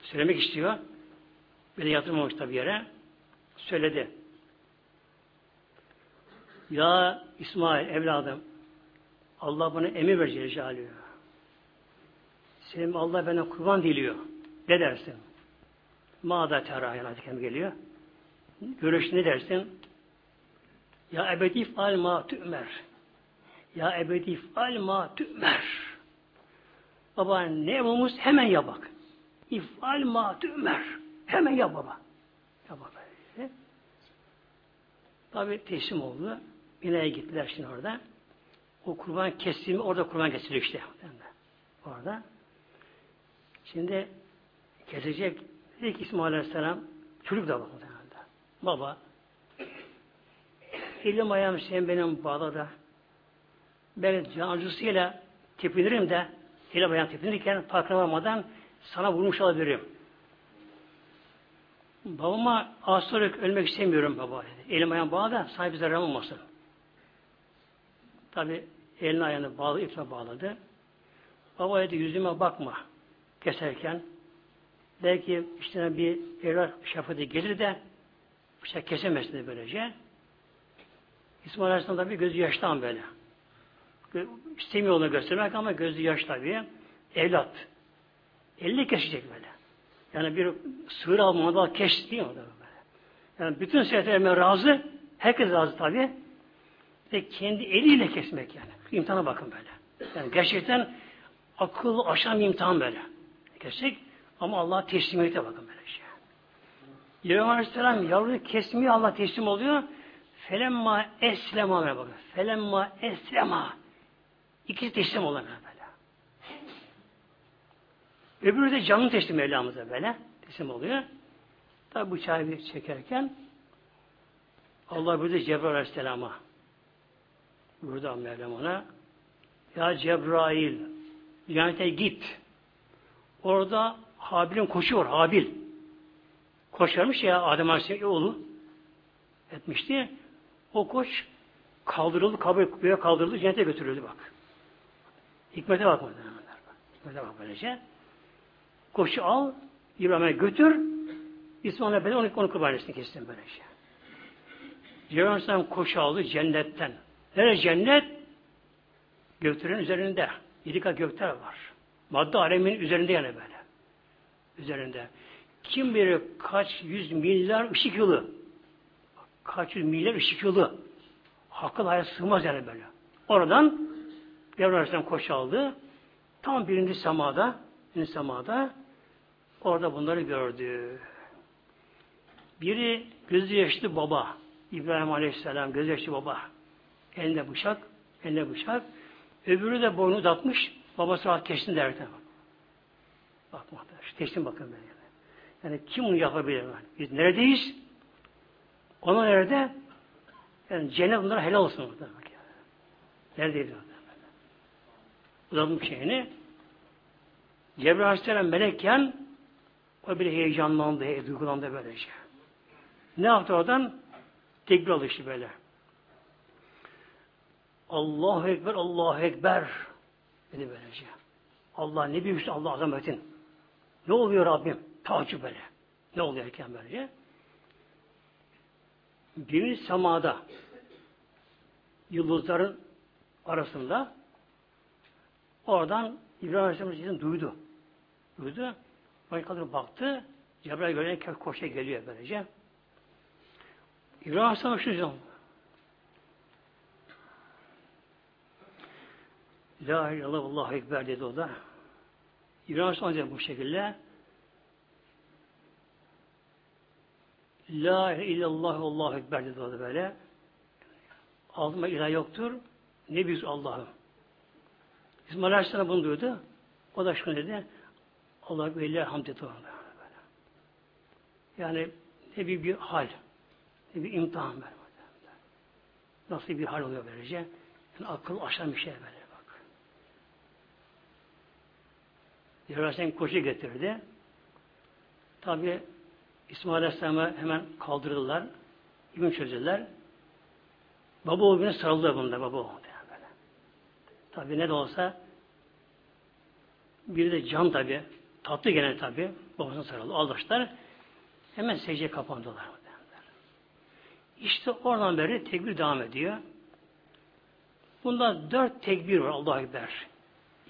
Söylemek istiyor. Böyle yatırmamış tabi yere. Söyledi. Ya İsmail evladım Allah bana emir verecek Celaluhu. Senin Allah bana kurban diliyor. Ne dersin? Mağda terayen hadis geliyor. Görüş ne dersin? Ya ebedi fal ma tü'mer. Ya ebedi fal ma tü'mer. Baba ne emrimiz hemen yap bak. İfal ma tü'mer. Hemen yap baba. Yap baba. Tabi teslim oldu. Binaya gittiler şimdi orada. O kurban kesimi orada kurban kesiliyor işte. Orada. Şimdi kesecek. Dedi ki İsmail Aleyhisselam çocuk da bakın. Baba elim ayağım sen benim bağla ben cancısıyla tepinirim de elim ayağım tepinirken farkına sana vurmuş olabilirim. Babama asılarak ölmek istemiyorum baba dedi. Elim ayağım bağlı da sahibi zararım olmasın. Tabi elini ayağını bağlı, iple bağladı. Baba dedi yüzüme bakma keserken. Belki işte bir evlat şafati gelir de bıçak kesemezsin de böylece. İsmail Aleyhisselam tabi gözü yaştan böyle. İstemiyor onu göstermek ama gözü yaş tabi. Evlat. Elini kesecek böyle. Yani bir sığır almada keş değil mi? Böyle. Yani bütün seyretlerime razı. Herkes razı tabi. Ve kendi eliyle kesmek yani. İmtihana bakın böyle. Yani gerçekten akıl aşan imtihan böyle. Kesecek ama Allah teslimiyete bakın böyle şey. İbrahim Aleyhisselam yavruyu kesmiyor Allah teslim oluyor. Felemma eslema bakın. Felemma eslema. İkisi teslim olan böyle. Öbürü de canını teslim Mevlamıza böyle. Teslim oluyor. Tabi bıçağı bir çekerken Allah burada Cebrail Aleyhisselam'a burada Mevlam ona Ya Cebrail cennete git. Orada Habil'in koşu var. Habil. Koşarmış ya Adem Aleyhisselam oğlu etmişti. O koç kaldırıldı, kabir kaldırıldı, cennete götürüldü bak. Hikmete bak Hikmete bak böylece. Koşu al, İbrahim'e götür, İsmail'e bedel onu, onu kurban etsin kessin böylece. Cebrail Aleyhisselam koşu aldı cennetten. Nerede cennet? Göklerin üzerinde. Yedi kat gökler var. Madde alemin üzerinde yani böyle. Üzerinde. Kim bilir kaç yüz milyar ışık yılı. Kaç yüz milyar ışık yılı. Hakkın hayat sığmaz yani böyle. Oradan Devran Aleyhisselam koşu aldı. Tam birinci semada, birinci semada orada bunları gördü. Biri gözü yaşlı baba. İbrahim Aleyhisselam gözü yaşlı baba. Elinde bıçak, elinde bıçak. Öbürü de boynu uzatmış. Babası rahat kestin derken. Bak muhtemelen. Kestin bakın ben. Yani. kim bunu yapabilir? Biz neredeyiz? Ona nerede? Yani cennet bunlara helal olsun. Muhtemelen. Neredeyiz? Muhtemelen. Uzatmış şeyini. Cebrail Aleyhisselam melekken o bile heyecanlandı, duygulandı böylece. Ne yaptı oradan? Tekbir alıştı böyle. Allahu Ekber, Allahu Ekber dedi böylece. Allah ne büyük Allah azametin. Ne oluyor Rabbim? Tacip böyle. Ne oluyor erken böylece? Birini semada yıldızların arasında oradan İbrahim Aleyhisselam duydu. Duydu. Başkaları baktı. Cebrail görünce koşa geliyor böylece. İbrahim Aleyhisselam şu diyor. La ilahe illallah Ekber dedi o da. İbrahim Aleyhisselam bu şekilde La ilahe illallah Allahu Ekber dedi o da böyle. Altıma ilah yoktur. Ne biz Allah'ım. İsmail Aleyhisselam bunu duydu. O da şunu dedi. Allah ve hamd etti orada. Yani ne bir, bir hal, ne bir imtihan böyle. Nasıl bir hal oluyor böylece? Yani akıl aşan bir şey böyle bak. Cebrail koşu getirdi. Tabi İsmail Aleyhisselam'ı hemen kaldırdılar. İbn çözdüler. Baba oğluna sarıldı bunda baba. Böyle. Tabi ne de olsa biri de can tabi. Tatlı gene tabi. Babasına sarıldı. Aldaşlar. Hemen secdeye kapandılar. İşte oradan beri tekbir devam ediyor. Bunda dört tekbir var Allah'a Ekber.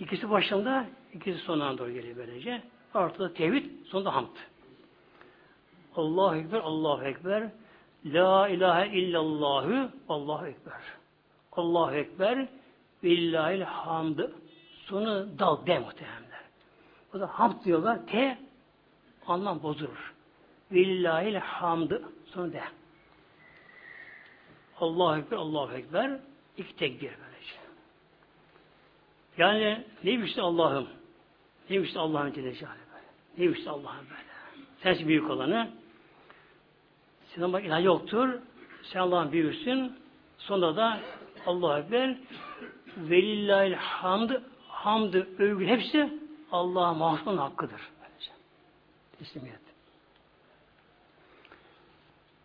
İkisi başında, ikisi sonuna doğru geliyor böylece. Ortada tevhid, sonunda hamd. Allahu Ekber, Allahu Ekber. La ilahe illallahü, Allahu Ekber. Allahu Ekber, Billahil hamd. Sonu dal, de muhtemelenler. O da hamd diyorlar, te, anlam bozulur. Billahil hamd. Sonu de. Allahu Ekber, Allahu Ekber. İki tekbir böylece. Yani neymişti Allah'ım? Neymişti Allah'ın Celle Celaluhu böyle? Neymişti Allah'ım böyle? Sensin büyük olanı. Senin bak ilah yoktur. Sen Allah'ın büyüksün. Sonra da Allahu Ekber velillahil hamd hamd övgü hepsi Allah'a mahzun hakkıdır. Böylece. Teslimiyet.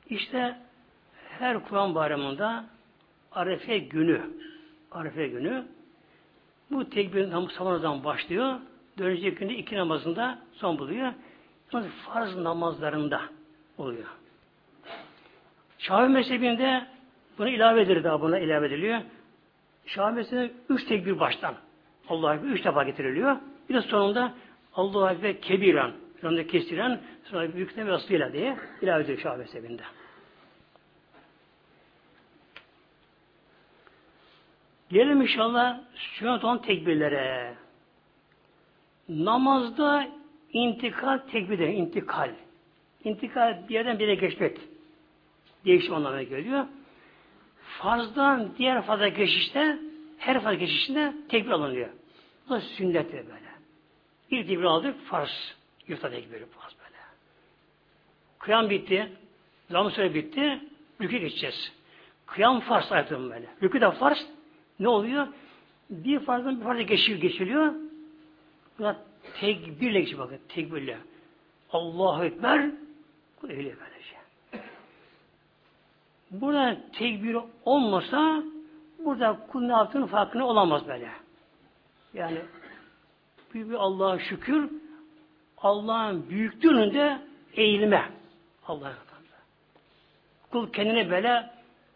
İşte her Kur'an bayramında Arefe günü Arefe günü bu tekbir sabahından başlıyor. Dönecek günde iki namazında son buluyor. Sonra farz namazlarında oluyor. Şafii mezhebinde buna ilave edilir daha buna ilave ediliyor. Şafii mezhebinde üç tekbir baştan. Allah'a üç defa getiriliyor. Bir de sonunda Allah'a Ekber kebiren, sonunda kestiren, sonra büyükten ve aslıyla diye ilave ediyor Şafii mezhebinde. Gelelim inşallah sünnet olan tekbirlere. Namazda intikal tekbirde intikal. İntikal bir yerden bir yere geçmek. Değişim anlamına geliyor. Farzdan diğer farza geçişte her farz geçişinde tekbir alınıyor. Bu da sünnettir böyle. Bir tekbir aldık farz. Yurtta tekbiri farz böyle. Kıyam bitti. Zaman süre bitti. Rükü geçeceğiz. Kıyam farz ayetim böyle. Rükü de farz. Ne oluyor? Bir farzdan bir farza geçiyor, geçiliyor. Buna tekbirle geçiyor bakın. Tekbirle. Allahu Ekber. Bu öyle böylece. Burada tekbir olmasa burada kul ne yaptığının farkına olamaz böyle. Yani büyük bir Allah'a şükür Allah'ın büyüklüğünde eğilme. Allah'a Kul kendine böyle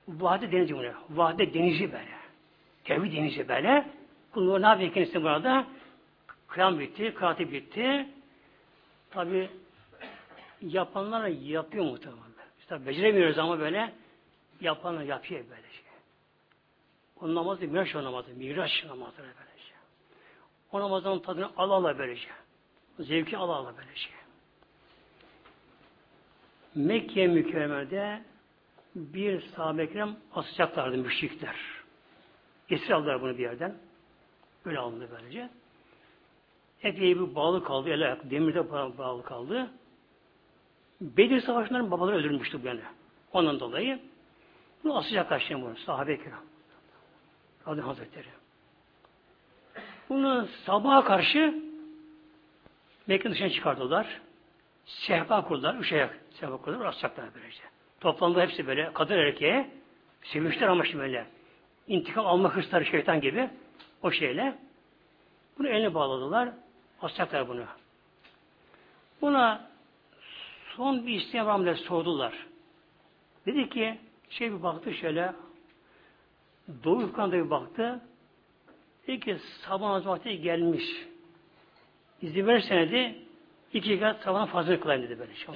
vahde denizi bunu. Vahde denizi böyle. Tevhid denizi böyle. Kul ne yapıyor kendisi burada? Kıyam bitti, kıraati bitti. Tabi yapanlar yapıyor muhtemelen. İşte beceremiyoruz ama böyle yapanlar yapıyor böyle şey. O namazı miraç namazı, miraç namazı böyle şey. O namazın tadını ala ala böyle şey. Zevki ala ala böyle şey. Mekke mükerremede bir sahabe ekrem asacaklardı müşrikler. Esir aldılar bunu bir yerden. Öyle alındı böylece. Epey bir bağlı kaldı. Ele demirde bağlı kaldı. Bedir Savaşı'ndan babaları öldürmüştü bu yani. Ondan dolayı bunu asacaklar şimdi bunu. Sahabe-i kiram. Radyan Hazretleri. Bunu sabaha karşı Mekke'nin dışına çıkardılar. Sehpa kurdular. Üç ayak sehpa kurdular. Asacaklar böylece. Toplandı hepsi böyle kadın erkeğe. Sevinçler ama şimdi böyle. İntikam alma hırsları şeytan gibi. O şeyle. Bunu eline bağladılar. Asacaklar bunu. Buna son bir isteyen Ramazan sordular. Dedi ki Şey bir baktı şöyle Doğu ufkanda bir baktı. Dedi ki sabah vakti gelmiş. İzin verirsen dedi iki kat sabahın fazla kılayım dedi böyle şey.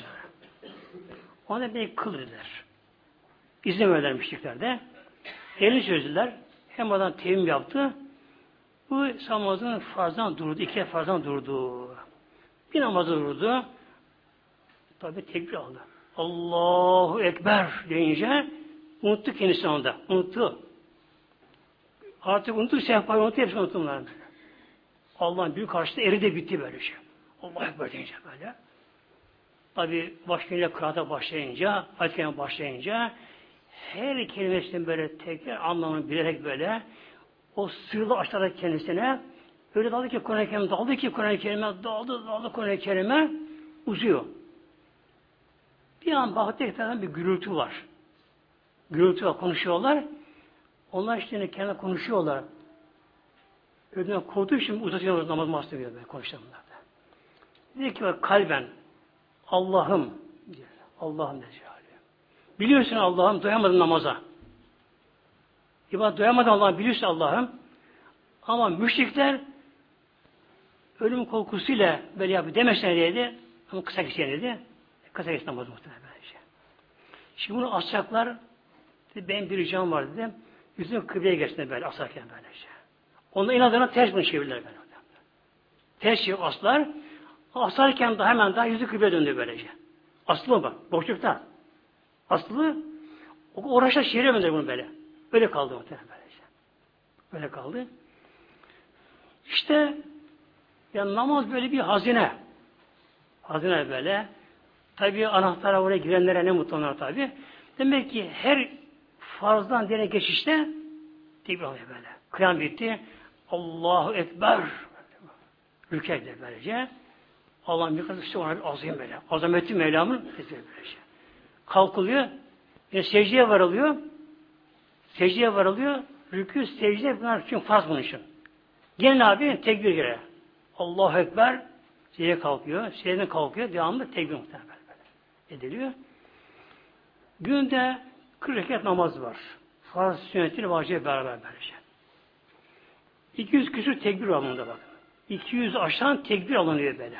Ona bir kıl dediler. İzin verirler müşrikler de. Elini çözdüler. Hem adam tevim yaptı. Bu namazın farzdan durdu. iki farzdan durdu. Bir namazı durdu. Tabi tekbir aldı. Allahu Ekber deyince unuttu kendisi onda. Unuttu. Artık unuttu sehpayı unuttu. Hepsini unuttu. Allah'ın büyük karşısında eri de bitti böyle şey. Allahu Ekber deyince böyle. Tabi başkayla kırata başlayınca, ayet başlayınca her kelimesinin böyle tekrar anlamını bilerek böyle o sırlı açarak kendisine öyle daldı ki Kur'an-ı Kerim daldı ki Kur'an-ı Kerim'e daldı daldı Kur'an-ı Kerim'e uzuyor. Bir an baktı ekrandan bir gürültü var. Gürültü var, konuşuyorlar. Onlar işte kendi konuşuyorlar. Ödüne korktuğu için uzatıyorlar namaz mahsul ediyor böyle konuşanlar da. Dedi ki kalben Allah'ım Allah'ım ne Biliyorsun Allah'ım doyamadın namaza. İbadet doyamadın Allah'ım biliyorsun Allah'ım. Ama müşrikler ölüm korkusuyla böyle yapıyor demesine dedi. Ama kısa kişiye dedi. Kısa kişi namazı muhtemelen böylece. Şimdi bunu asacaklar. Dedi, benim bir ricam var dedim. Yüzünü kıbleye geçsin böyle asarken böylece. Onda inadına ters bunu çevirdiler böyle. Ters çevir aslar. Asarken de hemen daha yüzü kıbleye döndü böylece. Aslı bak. Boşlukta. Aslı uğraşa çeviremediler bunu böyle. Öyle kaldı muhtemelen. Böyle kaldı. İşte ya namaz böyle bir hazine. Hazine böyle. Tabi anahtara oraya girenlere ne mutlu onlar tabi. Demek ki her farzdan diğerine geçişte tekbir oluyor böyle. Kıyam bitti. Allahu Ekber. Rükû böylece. Allah'ın bir kadar sonra azim böyle. Azameti Mevlam'ın böylece. Kalkılıyor. E, secdeye varılıyor. Secdeye varılıyor. Rükû, secde bunlar için farz bunun için. Gelin abi tekbir girer. Allahu Ekber secdeye kalkıyor. Secdeden kalkıyor. Devamlı tekbir muhtemelen ediliyor. Günde 40 rekat namaz var. Farz sünnetini vacip beraber böylece. 200 küsur tekbir var bunda bakın. 200 aşan tekbir alınıyor böyle.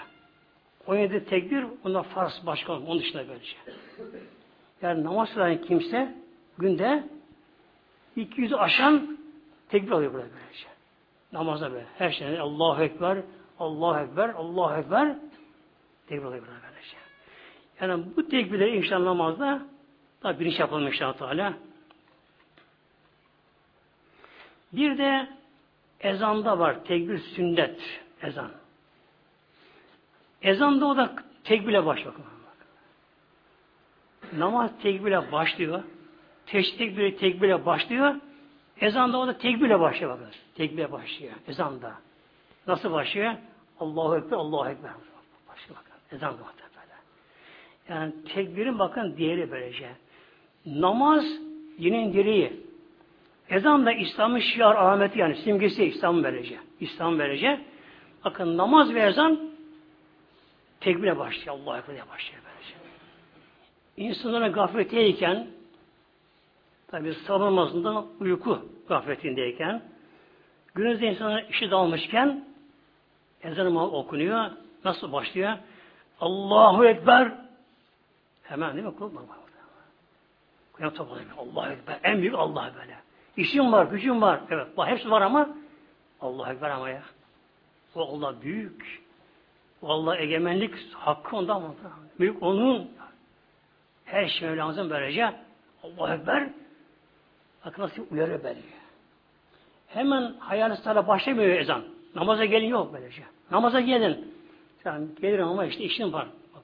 17 tekbir onda farz başka onun dışında böylece. Yani namaz kılan kimse günde 200 aşan tekbir alıyor burada böylece. Namazda böyle. Her şeyde Allahu Ekber, Allahu Ekber, Allahu Ekber tekbir alıyor burada böylece. Yani bu tekbirleri inşallah namazda tabi bilinç yapalım inşallah Teala. Bir de ezanda var. Tekbir sünnet. Ezan. Ezanda o da tekbirle başlıyor. Namaz tekbirle başlıyor. Teşrik tekbiri tekbirle başlıyor. Ezanda o da tekbirle başlıyor bakın. Tekbirle başlıyor. Ezanda. Nasıl başlıyor? Allahu Ekber, Allahu Ekber. Başlıyor bakın. Ezan da böyle. Yani tekbirin bakın diğeri böylece. Namaz dinin direği. Ezan da İslam'ın şiar ahmeti yani simgesi İslam'ın böylece. İslam böylece. Bakın namaz ve ezan tekbire başlıyor. Allah'a Ekber'e başlıyor böylece. İnsanların gafleteyken tabi sabah namazında uyku gafletindeyken günümüzde insanlar işi dalmışken ezan okunuyor. Nasıl başlıyor? Allahu Ekber hemen değil mi? Kul bak. Kıyam toplanıyor. Allahu Ekber. En büyük Allah böyle. İşim var, gücüm var. Evet. Hepsi var ama Allah Ekber ama ya. O Allah büyük. O Allah egemenlik hakkı ondan mı? Büyük onun. Her şey lazım böylece. Allah Ekber. Bakın nasıl uyarıyor. Hemen hayal sana başlamıyor ezan. Namaza gelin yok böylece. Namaza gelin. Sen gelirim ama işte işin var. Bak.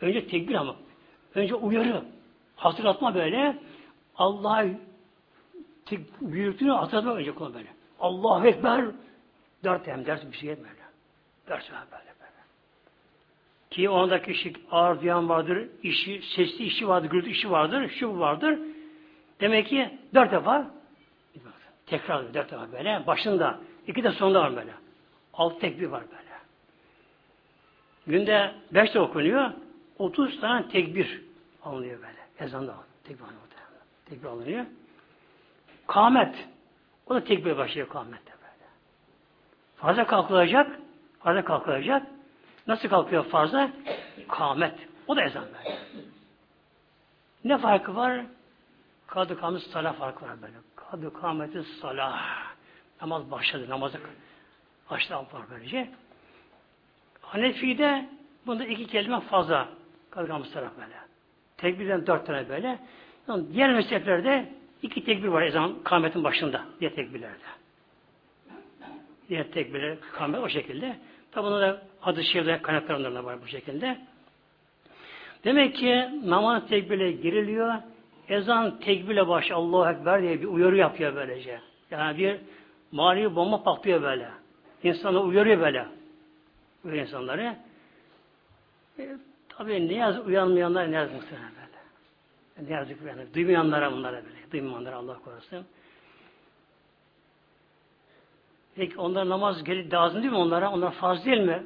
Önce tekbir ama. Önce uyarı. Hatırlatma böyle. Allah'a büyüklüğünü hatırlatmak önce konu böyle. Allahu Ekber dört hem ders bir şey böyle. Ders böyle böyle. Ki o andaki kişi ağır duyan vardır, işi, sesli işi vardır, gürültü işi vardır, şu vardır. Demek ki dört defa tekrar dört defa böyle. Başında, iki de sonunda var böyle. Altı tekbir var böyle. Günde beş de okunuyor. Otuz tane tekbir alınıyor böyle. Ezanda tekbir alınıyor. Tekbir alınıyor. Kamet. O da tekbir başlıyor kamette böyle. Farza kalkılacak. Farza kalkılacak. Nasıl kalkıyor farza? Kamet. O da ezan böyle. Ne farkı var? Kadı kamet salah farkı var böyle. Kadı kameti salah. Namaz başladı. Namazı başladı var böylece. Hanefi'de bunda iki kelime fazla. Kadı kamet salah böyle. Tekbirden dört tane böyle. Yani diğer mezheplerde iki tekbir var ezan kametin başında. Diğer tekbirlerde. Diğer tekbirler kamet o şekilde. Tabi da adı şerifler kaynaklarında var bu şekilde. Demek ki namaz tekbirle giriliyor. Ezan tekbirle baş Allahu Ekber diye bir uyarı yapıyor böylece. Yani bir mali bomba patlıyor böyle. İnsanı uyarıyor böyle. Uyarıyor insanları. E, tabii ne yazık uyanmayanlar ne yazık muhtemelen böyle. Ne yazık yani duymayanlara bunlara böyle. Duymayanlara Allah korusun. Peki onlar namaz gelip lazım değil mi onlara? Onlar farz değil mi?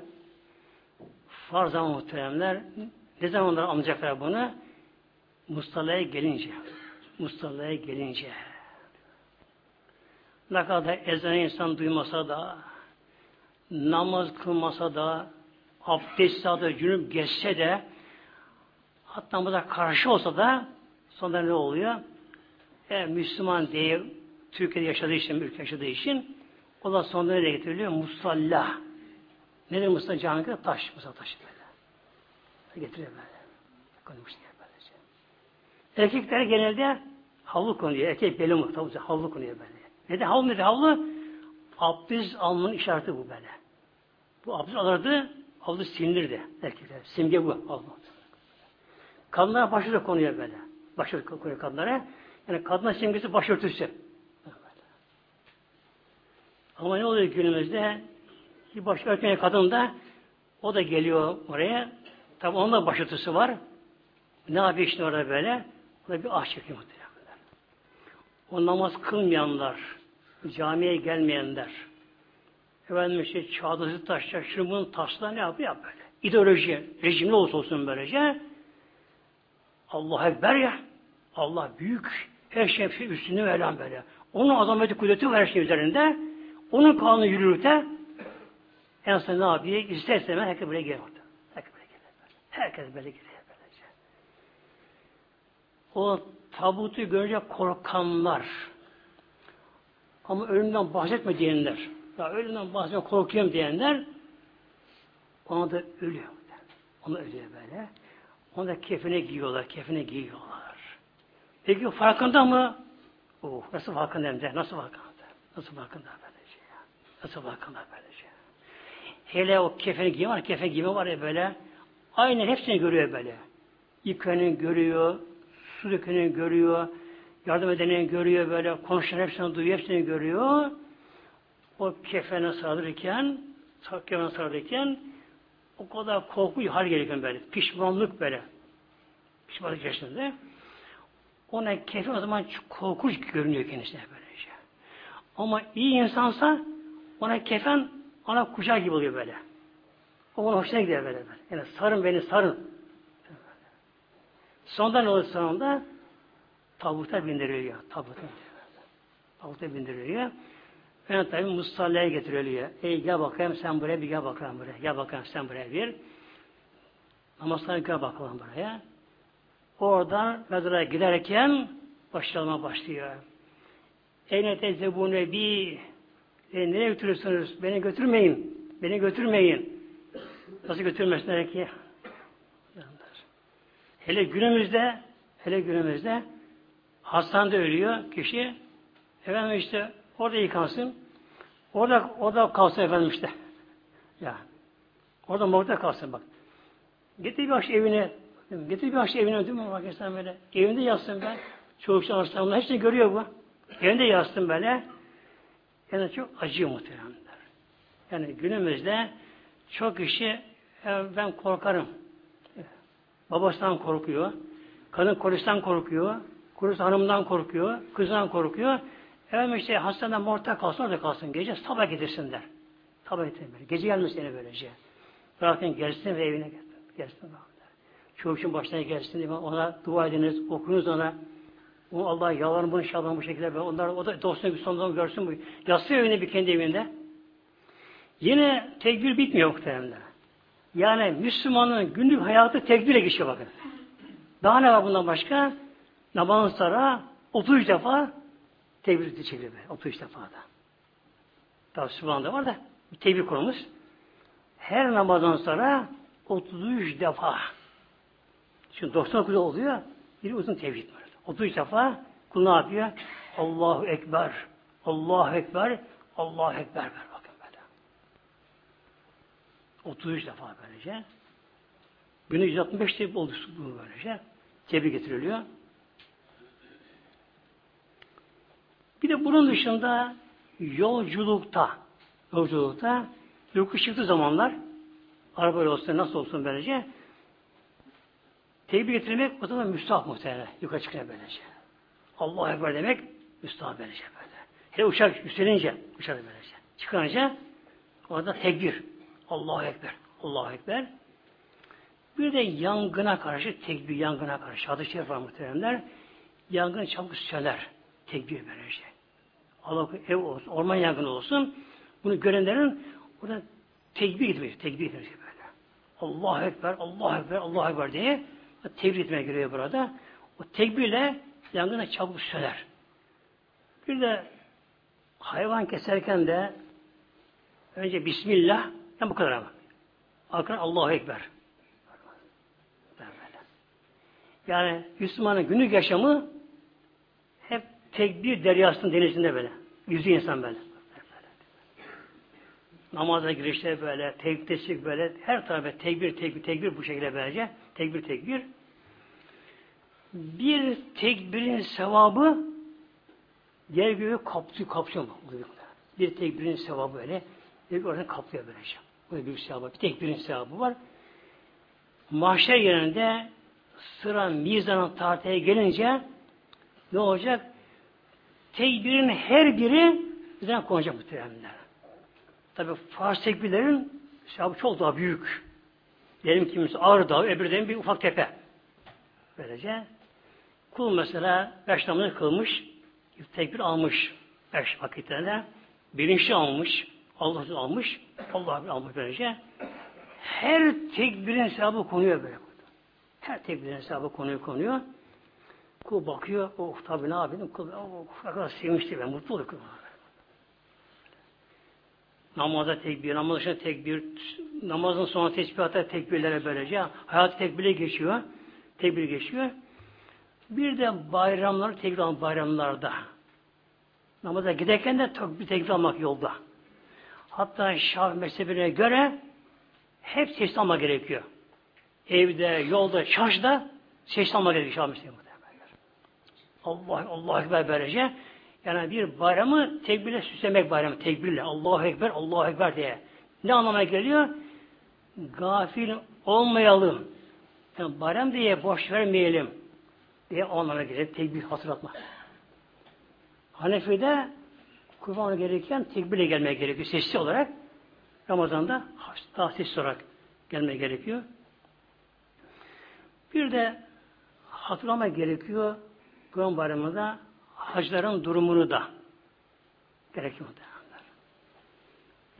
Farz ama muhteremler. Ne zaman onlar anlayacaklar bunu? Mustalaya gelince. Mustalaya gelince. Ne kadar ezan insan duymasa da, namaz kılmasa da, abdest da, cünüp geçse de, hatta namaza karşı olsa da, sonra ne oluyor? Eğer Müslüman değil, Türkiye'de yaşadığı için, ülke yaşadığı için, o da sonunda nereye getiriliyor? Musalla. Nedir musalla? Cami taş, musalla taşı böyle. Getiriyor böyle. Böylece. Erkekler genelde havlu konuyor. Erkek beli muhtemelen havlu konuyor böyle. Ne de havlu nedir? Havlu abdest almanın işareti bu böyle. Bu abdest alırdı, havlu silinirdi erkekler. Simge bu havlu. Kadınlara başörtü konuyor böyle. Başörtü konuyor kadınlara. Yani kadına simgesi başörtüsü. Ama ne oluyor günümüzde? Bir baş örtmeyen kadın da o da geliyor oraya. Tabi onun da başörtüsü var. Ne yapıyor işte orada böyle? Da bir ah çekiyor muhtemelen. O namaz kılmayanlar, camiye gelmeyenler, efendim işte çağdaşı taşlar, şunu bunun taşlar ne yapıyor? Yap böyle. İdeoloji, rejim ne olursa olsun böylece. Allah Ekber ya. Allah büyük. Her şey üstünde veren böyle. Onun azameti kudreti var her şey üzerinde. Onun kanunu yürürte en son ne yapıyor? İster istemez herkes böyle gelir. Herkes böyle gelir. Herkes böyle gelir. O tabutu görünce korkanlar ama ölümden bahsetme diyenler ya ölümden bahsetme korkuyorum diyenler ona da ölüyor. Onu ölüyor böyle. Onu da kefine giyiyorlar. Kefine giyiyorlar. Peki farkında mı? Oh, nasıl farkında hem de? Nasıl farkında? Nasıl farkında böylece ya? Nasıl farkında böylece? Hele o kefeni giyme var, kefen giyme var ya böyle. Aynen hepsini görüyor böyle. Yıkanı görüyor, su dökeni görüyor, yardım edeni görüyor böyle, konuşan hepsini duyuyor, hepsini görüyor. O kefene sarılırken, kefene sarılırken o kadar korku hal gelirken böyle, pişmanlık böyle. Pişmanlık içerisinde. Ona kefen o zaman korkunç görünüyor kendisine böylece. Ama iyi insansa ona kefen ona kucak gibi oluyor böyle. O ona hoşuna gider böyle. böyle. Yani sarın beni sarın. Sonunda ne oluyor sonunda? Tabuta bindiriliyor. Tabuta bindiriliyor. Tabuta bindiriliyor. Yani tabi musallaya getiriliyor. Ey gel bakayım sen buraya bir gel bakalım buraya. Gel bakayım sen buraya bir. Namazlara gel bakalım buraya. Oradan mezara giderken başlama başlıyor. Eyne tezebune bi e, nereye götürürsünüz? Beni götürmeyin. Beni götürmeyin. Nasıl götürmesinler ki? Hele günümüzde hele günümüzde hastanede ölüyor kişi. Efendim işte orada yıkansın. Orada orada kalsın efendim işte. [LAUGHS] Ya. Orada morda kalsın bak. Getir bir aç evine. Getir bir aç evine değil? Bak insan böyle. Evinde yatsın ben. Şey hastalarında hepsini görüyor bu. Evinde yatsın böyle. Yani çok acıyor muhteremler. Yani günümüzde çok kişi ben korkarım. Babasından korkuyor. Kadın korusundan korkuyor. Korusu hanımdan korkuyor. Kızından korkuyor. Efendim işte hastaneden morta kalsın orada kalsın. Gece sabah getirsinler. Sabah getirsinler. Gece gelmesin yine böylece. Bırakın gelsin ve evine gelsin. Çoğu için başına gelsin ona dua ediniz, okunuz ona. O Allah yalan bunu şalan bu şekilde. Onlar o da dostuna bir sonunda görsün. Yasıyor evine bir kendi evinde. Yine tekbir bitmiyor muhtemelen. Yani Müslümanın günlük hayatı tekbire geçiyor bakın. Daha ne var bundan başka? Namazın sonra 33 defa tekbir çekilir. 33 defa da. Tabi Sübhan'da var da bir tekbir konumuz. Her namazdan sonra 33 defa. Şimdi 99 oluyor. Bir uzun tevhid var. 33 defa kul ne yapıyor? Allahu Ekber. Allahu Ekber. Allahu Ekber. Ver bakın böyle. 33 defa böylece. Günü 165 tebrik oldu bu böylece. Tebrik getiriliyor. Bir de bunun dışında yolculukta yolculukta yokuş çıktığı zamanlar araba olsun nasıl olsun böylece Tekbir getirmek o zaman müstahap muhtemelen. Yukarı çıkıyor böylece. Allah Ekber demek müstahap böylece böyle. Hele uçak yükselince, uçak böylece. Çıkınca orada tekbir. Allah Ekber. Allah Ekber. Bir de yangına karşı tekbir, yangına karşı. Adı şerif var muhteremler. Yangın çabuk söner. Tekbir böylece. Allah ev olsun, orman yangını olsun. Bunu görenlerin orada tekbir etmeyecek. Tekbir etmeyecek böyle. Allah Ekber, Allah Ekber, Allah Ekber diye Tekbir etmeye giriyor burada. O tekbirle yangına çabuk söner. Bir de hayvan keserken de önce Bismillah yani bu kadar ama. Arkadan Allahu Ekber. Yani Müslümanın günlük yaşamı hep tekbir deryasının denizinde böyle. Yüzü insan böyle. Namaza girişte böyle, tekbir böyle, her tarafa tekbir, tekbir, tekbir bu şekilde böylece. Tekbir, tekbir. Bir tekbirin sevabı yer göğü kapsıyor mu? Bir tekbirin sevabı öyle. Yer oradan kaplıyor böylece. Böyle bir sevabı. Bir tekbirin sevabı var. Mahşer yerinde sıra mizanın tartıya gelince ne olacak? Tekbirin her biri bizden konacak bu muhteremler. Tabi farz tekbirlerin sevabı çok daha büyük. Diyelim ki mesela Ağrı Dağı, öbürden bir ufak tepe. Böylece kul mesela beş namazı kılmış, tekbir almış beş vakitlerinde, bilinçli almış, Allah almış, Allah almış böylece. Her tekbirin sevabı konuyor böyle. Her tekbirin sevabı konuyor konuyor. Kul bakıyor, oh tabi ne yapayım, kul, oh, kadar sevinçli ben, mutlu oluyor. Namaza tekbir, namaz dışında tekbir, namazın sonra tesbihata tekbirlere böylece. Hayat tekbire geçiyor. Tekbir geçiyor. Bir de bayramlar, tekbir bayramlarda. Namaza giderken de bir tekbir almak yolda. Hatta Şah mezhebine göre hep çeşit almak gerekiyor. Evde, yolda, çarşıda çeşit almak gerekiyor Şah mezhebine. Allah, Allah Ekber böylece. Yani bir bayramı tekbirle süslemek bayramı. Tekbirle. Allahu Ekber, Allahu Ekber diye. Ne anlamına geliyor? Gafil olmayalım. Yani bayram diye boş vermeyelim. Diye o anlamına. Tekbir hatırlatma. Hanefi'de kurbanı gereken tekbirle gelmeye gerekiyor. Sesli olarak. Ramazan'da daha sesli olarak gelmeye gerekiyor. Bir de hatırlama gerekiyor. Kurban bayramında hacların durumunu da gerekiyor muhtemelenler.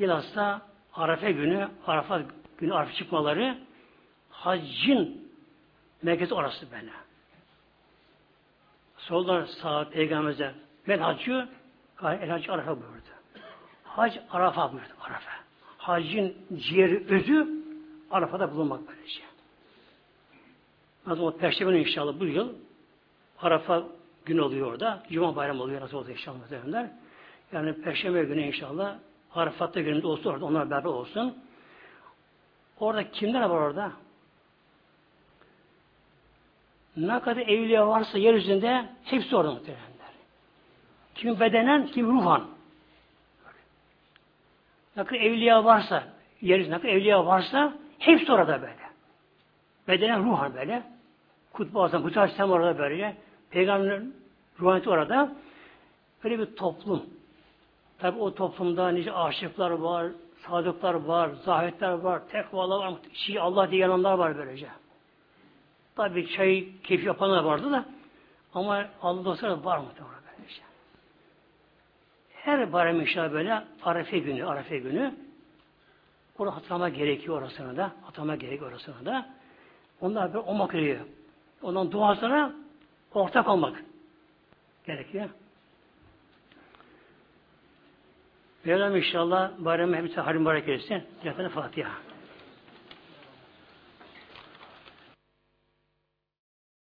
Bilhassa Arafa günü, Arafa günü Arafa çıkmaları haccın merkezi orası böyle. Soldan sağ peygamberimize ben haccı el hacı Arafa buyurdu. Hac Arafa buyurdu. Arafa. Haccın ciğeri özü Arafa'da bulunmak böylece. Nasıl o Perşembe inşallah bu yıl Arafa gün oluyor orada. Cuma bayramı oluyor nasıl olsa inşallah muhtemelenler. Yani Perşembe günü inşallah Arafat'ta gününde olsun orada. Onlar beraber olsun. Orada kimler var orada? Ne kadar evliya varsa yeryüzünde hepsi orada muhtemelenler. Kim bedenen, kim ruhan. Kadar evliya varsa, ne kadar evliya varsa hepsi orada böyle. Bedenen ruhan böyle. Kutbu Azam, Kutbu Azam orada böyle. Peygamberin ruhaniyeti orada. Böyle bir toplum. Tabi o toplumda nice aşıklar var, sadıklar var, zahitler var, tekvalar var, şey Allah diye yananlar var böylece. Tabi çay keyif yapanlar vardı da Ama Allah dostları var mı? Her bayram inşallah böyle Arefe günü, Arefe günü orada hatırlama gerekiyor orasına da. Hatırlama gerekiyor orasına da. Onlar böyle olmak gerekiyor. Ondan duasına ortak olmak gerekiyor. Mevlam inşallah bayramı hepsi halim mübarek etsin. Fatiha.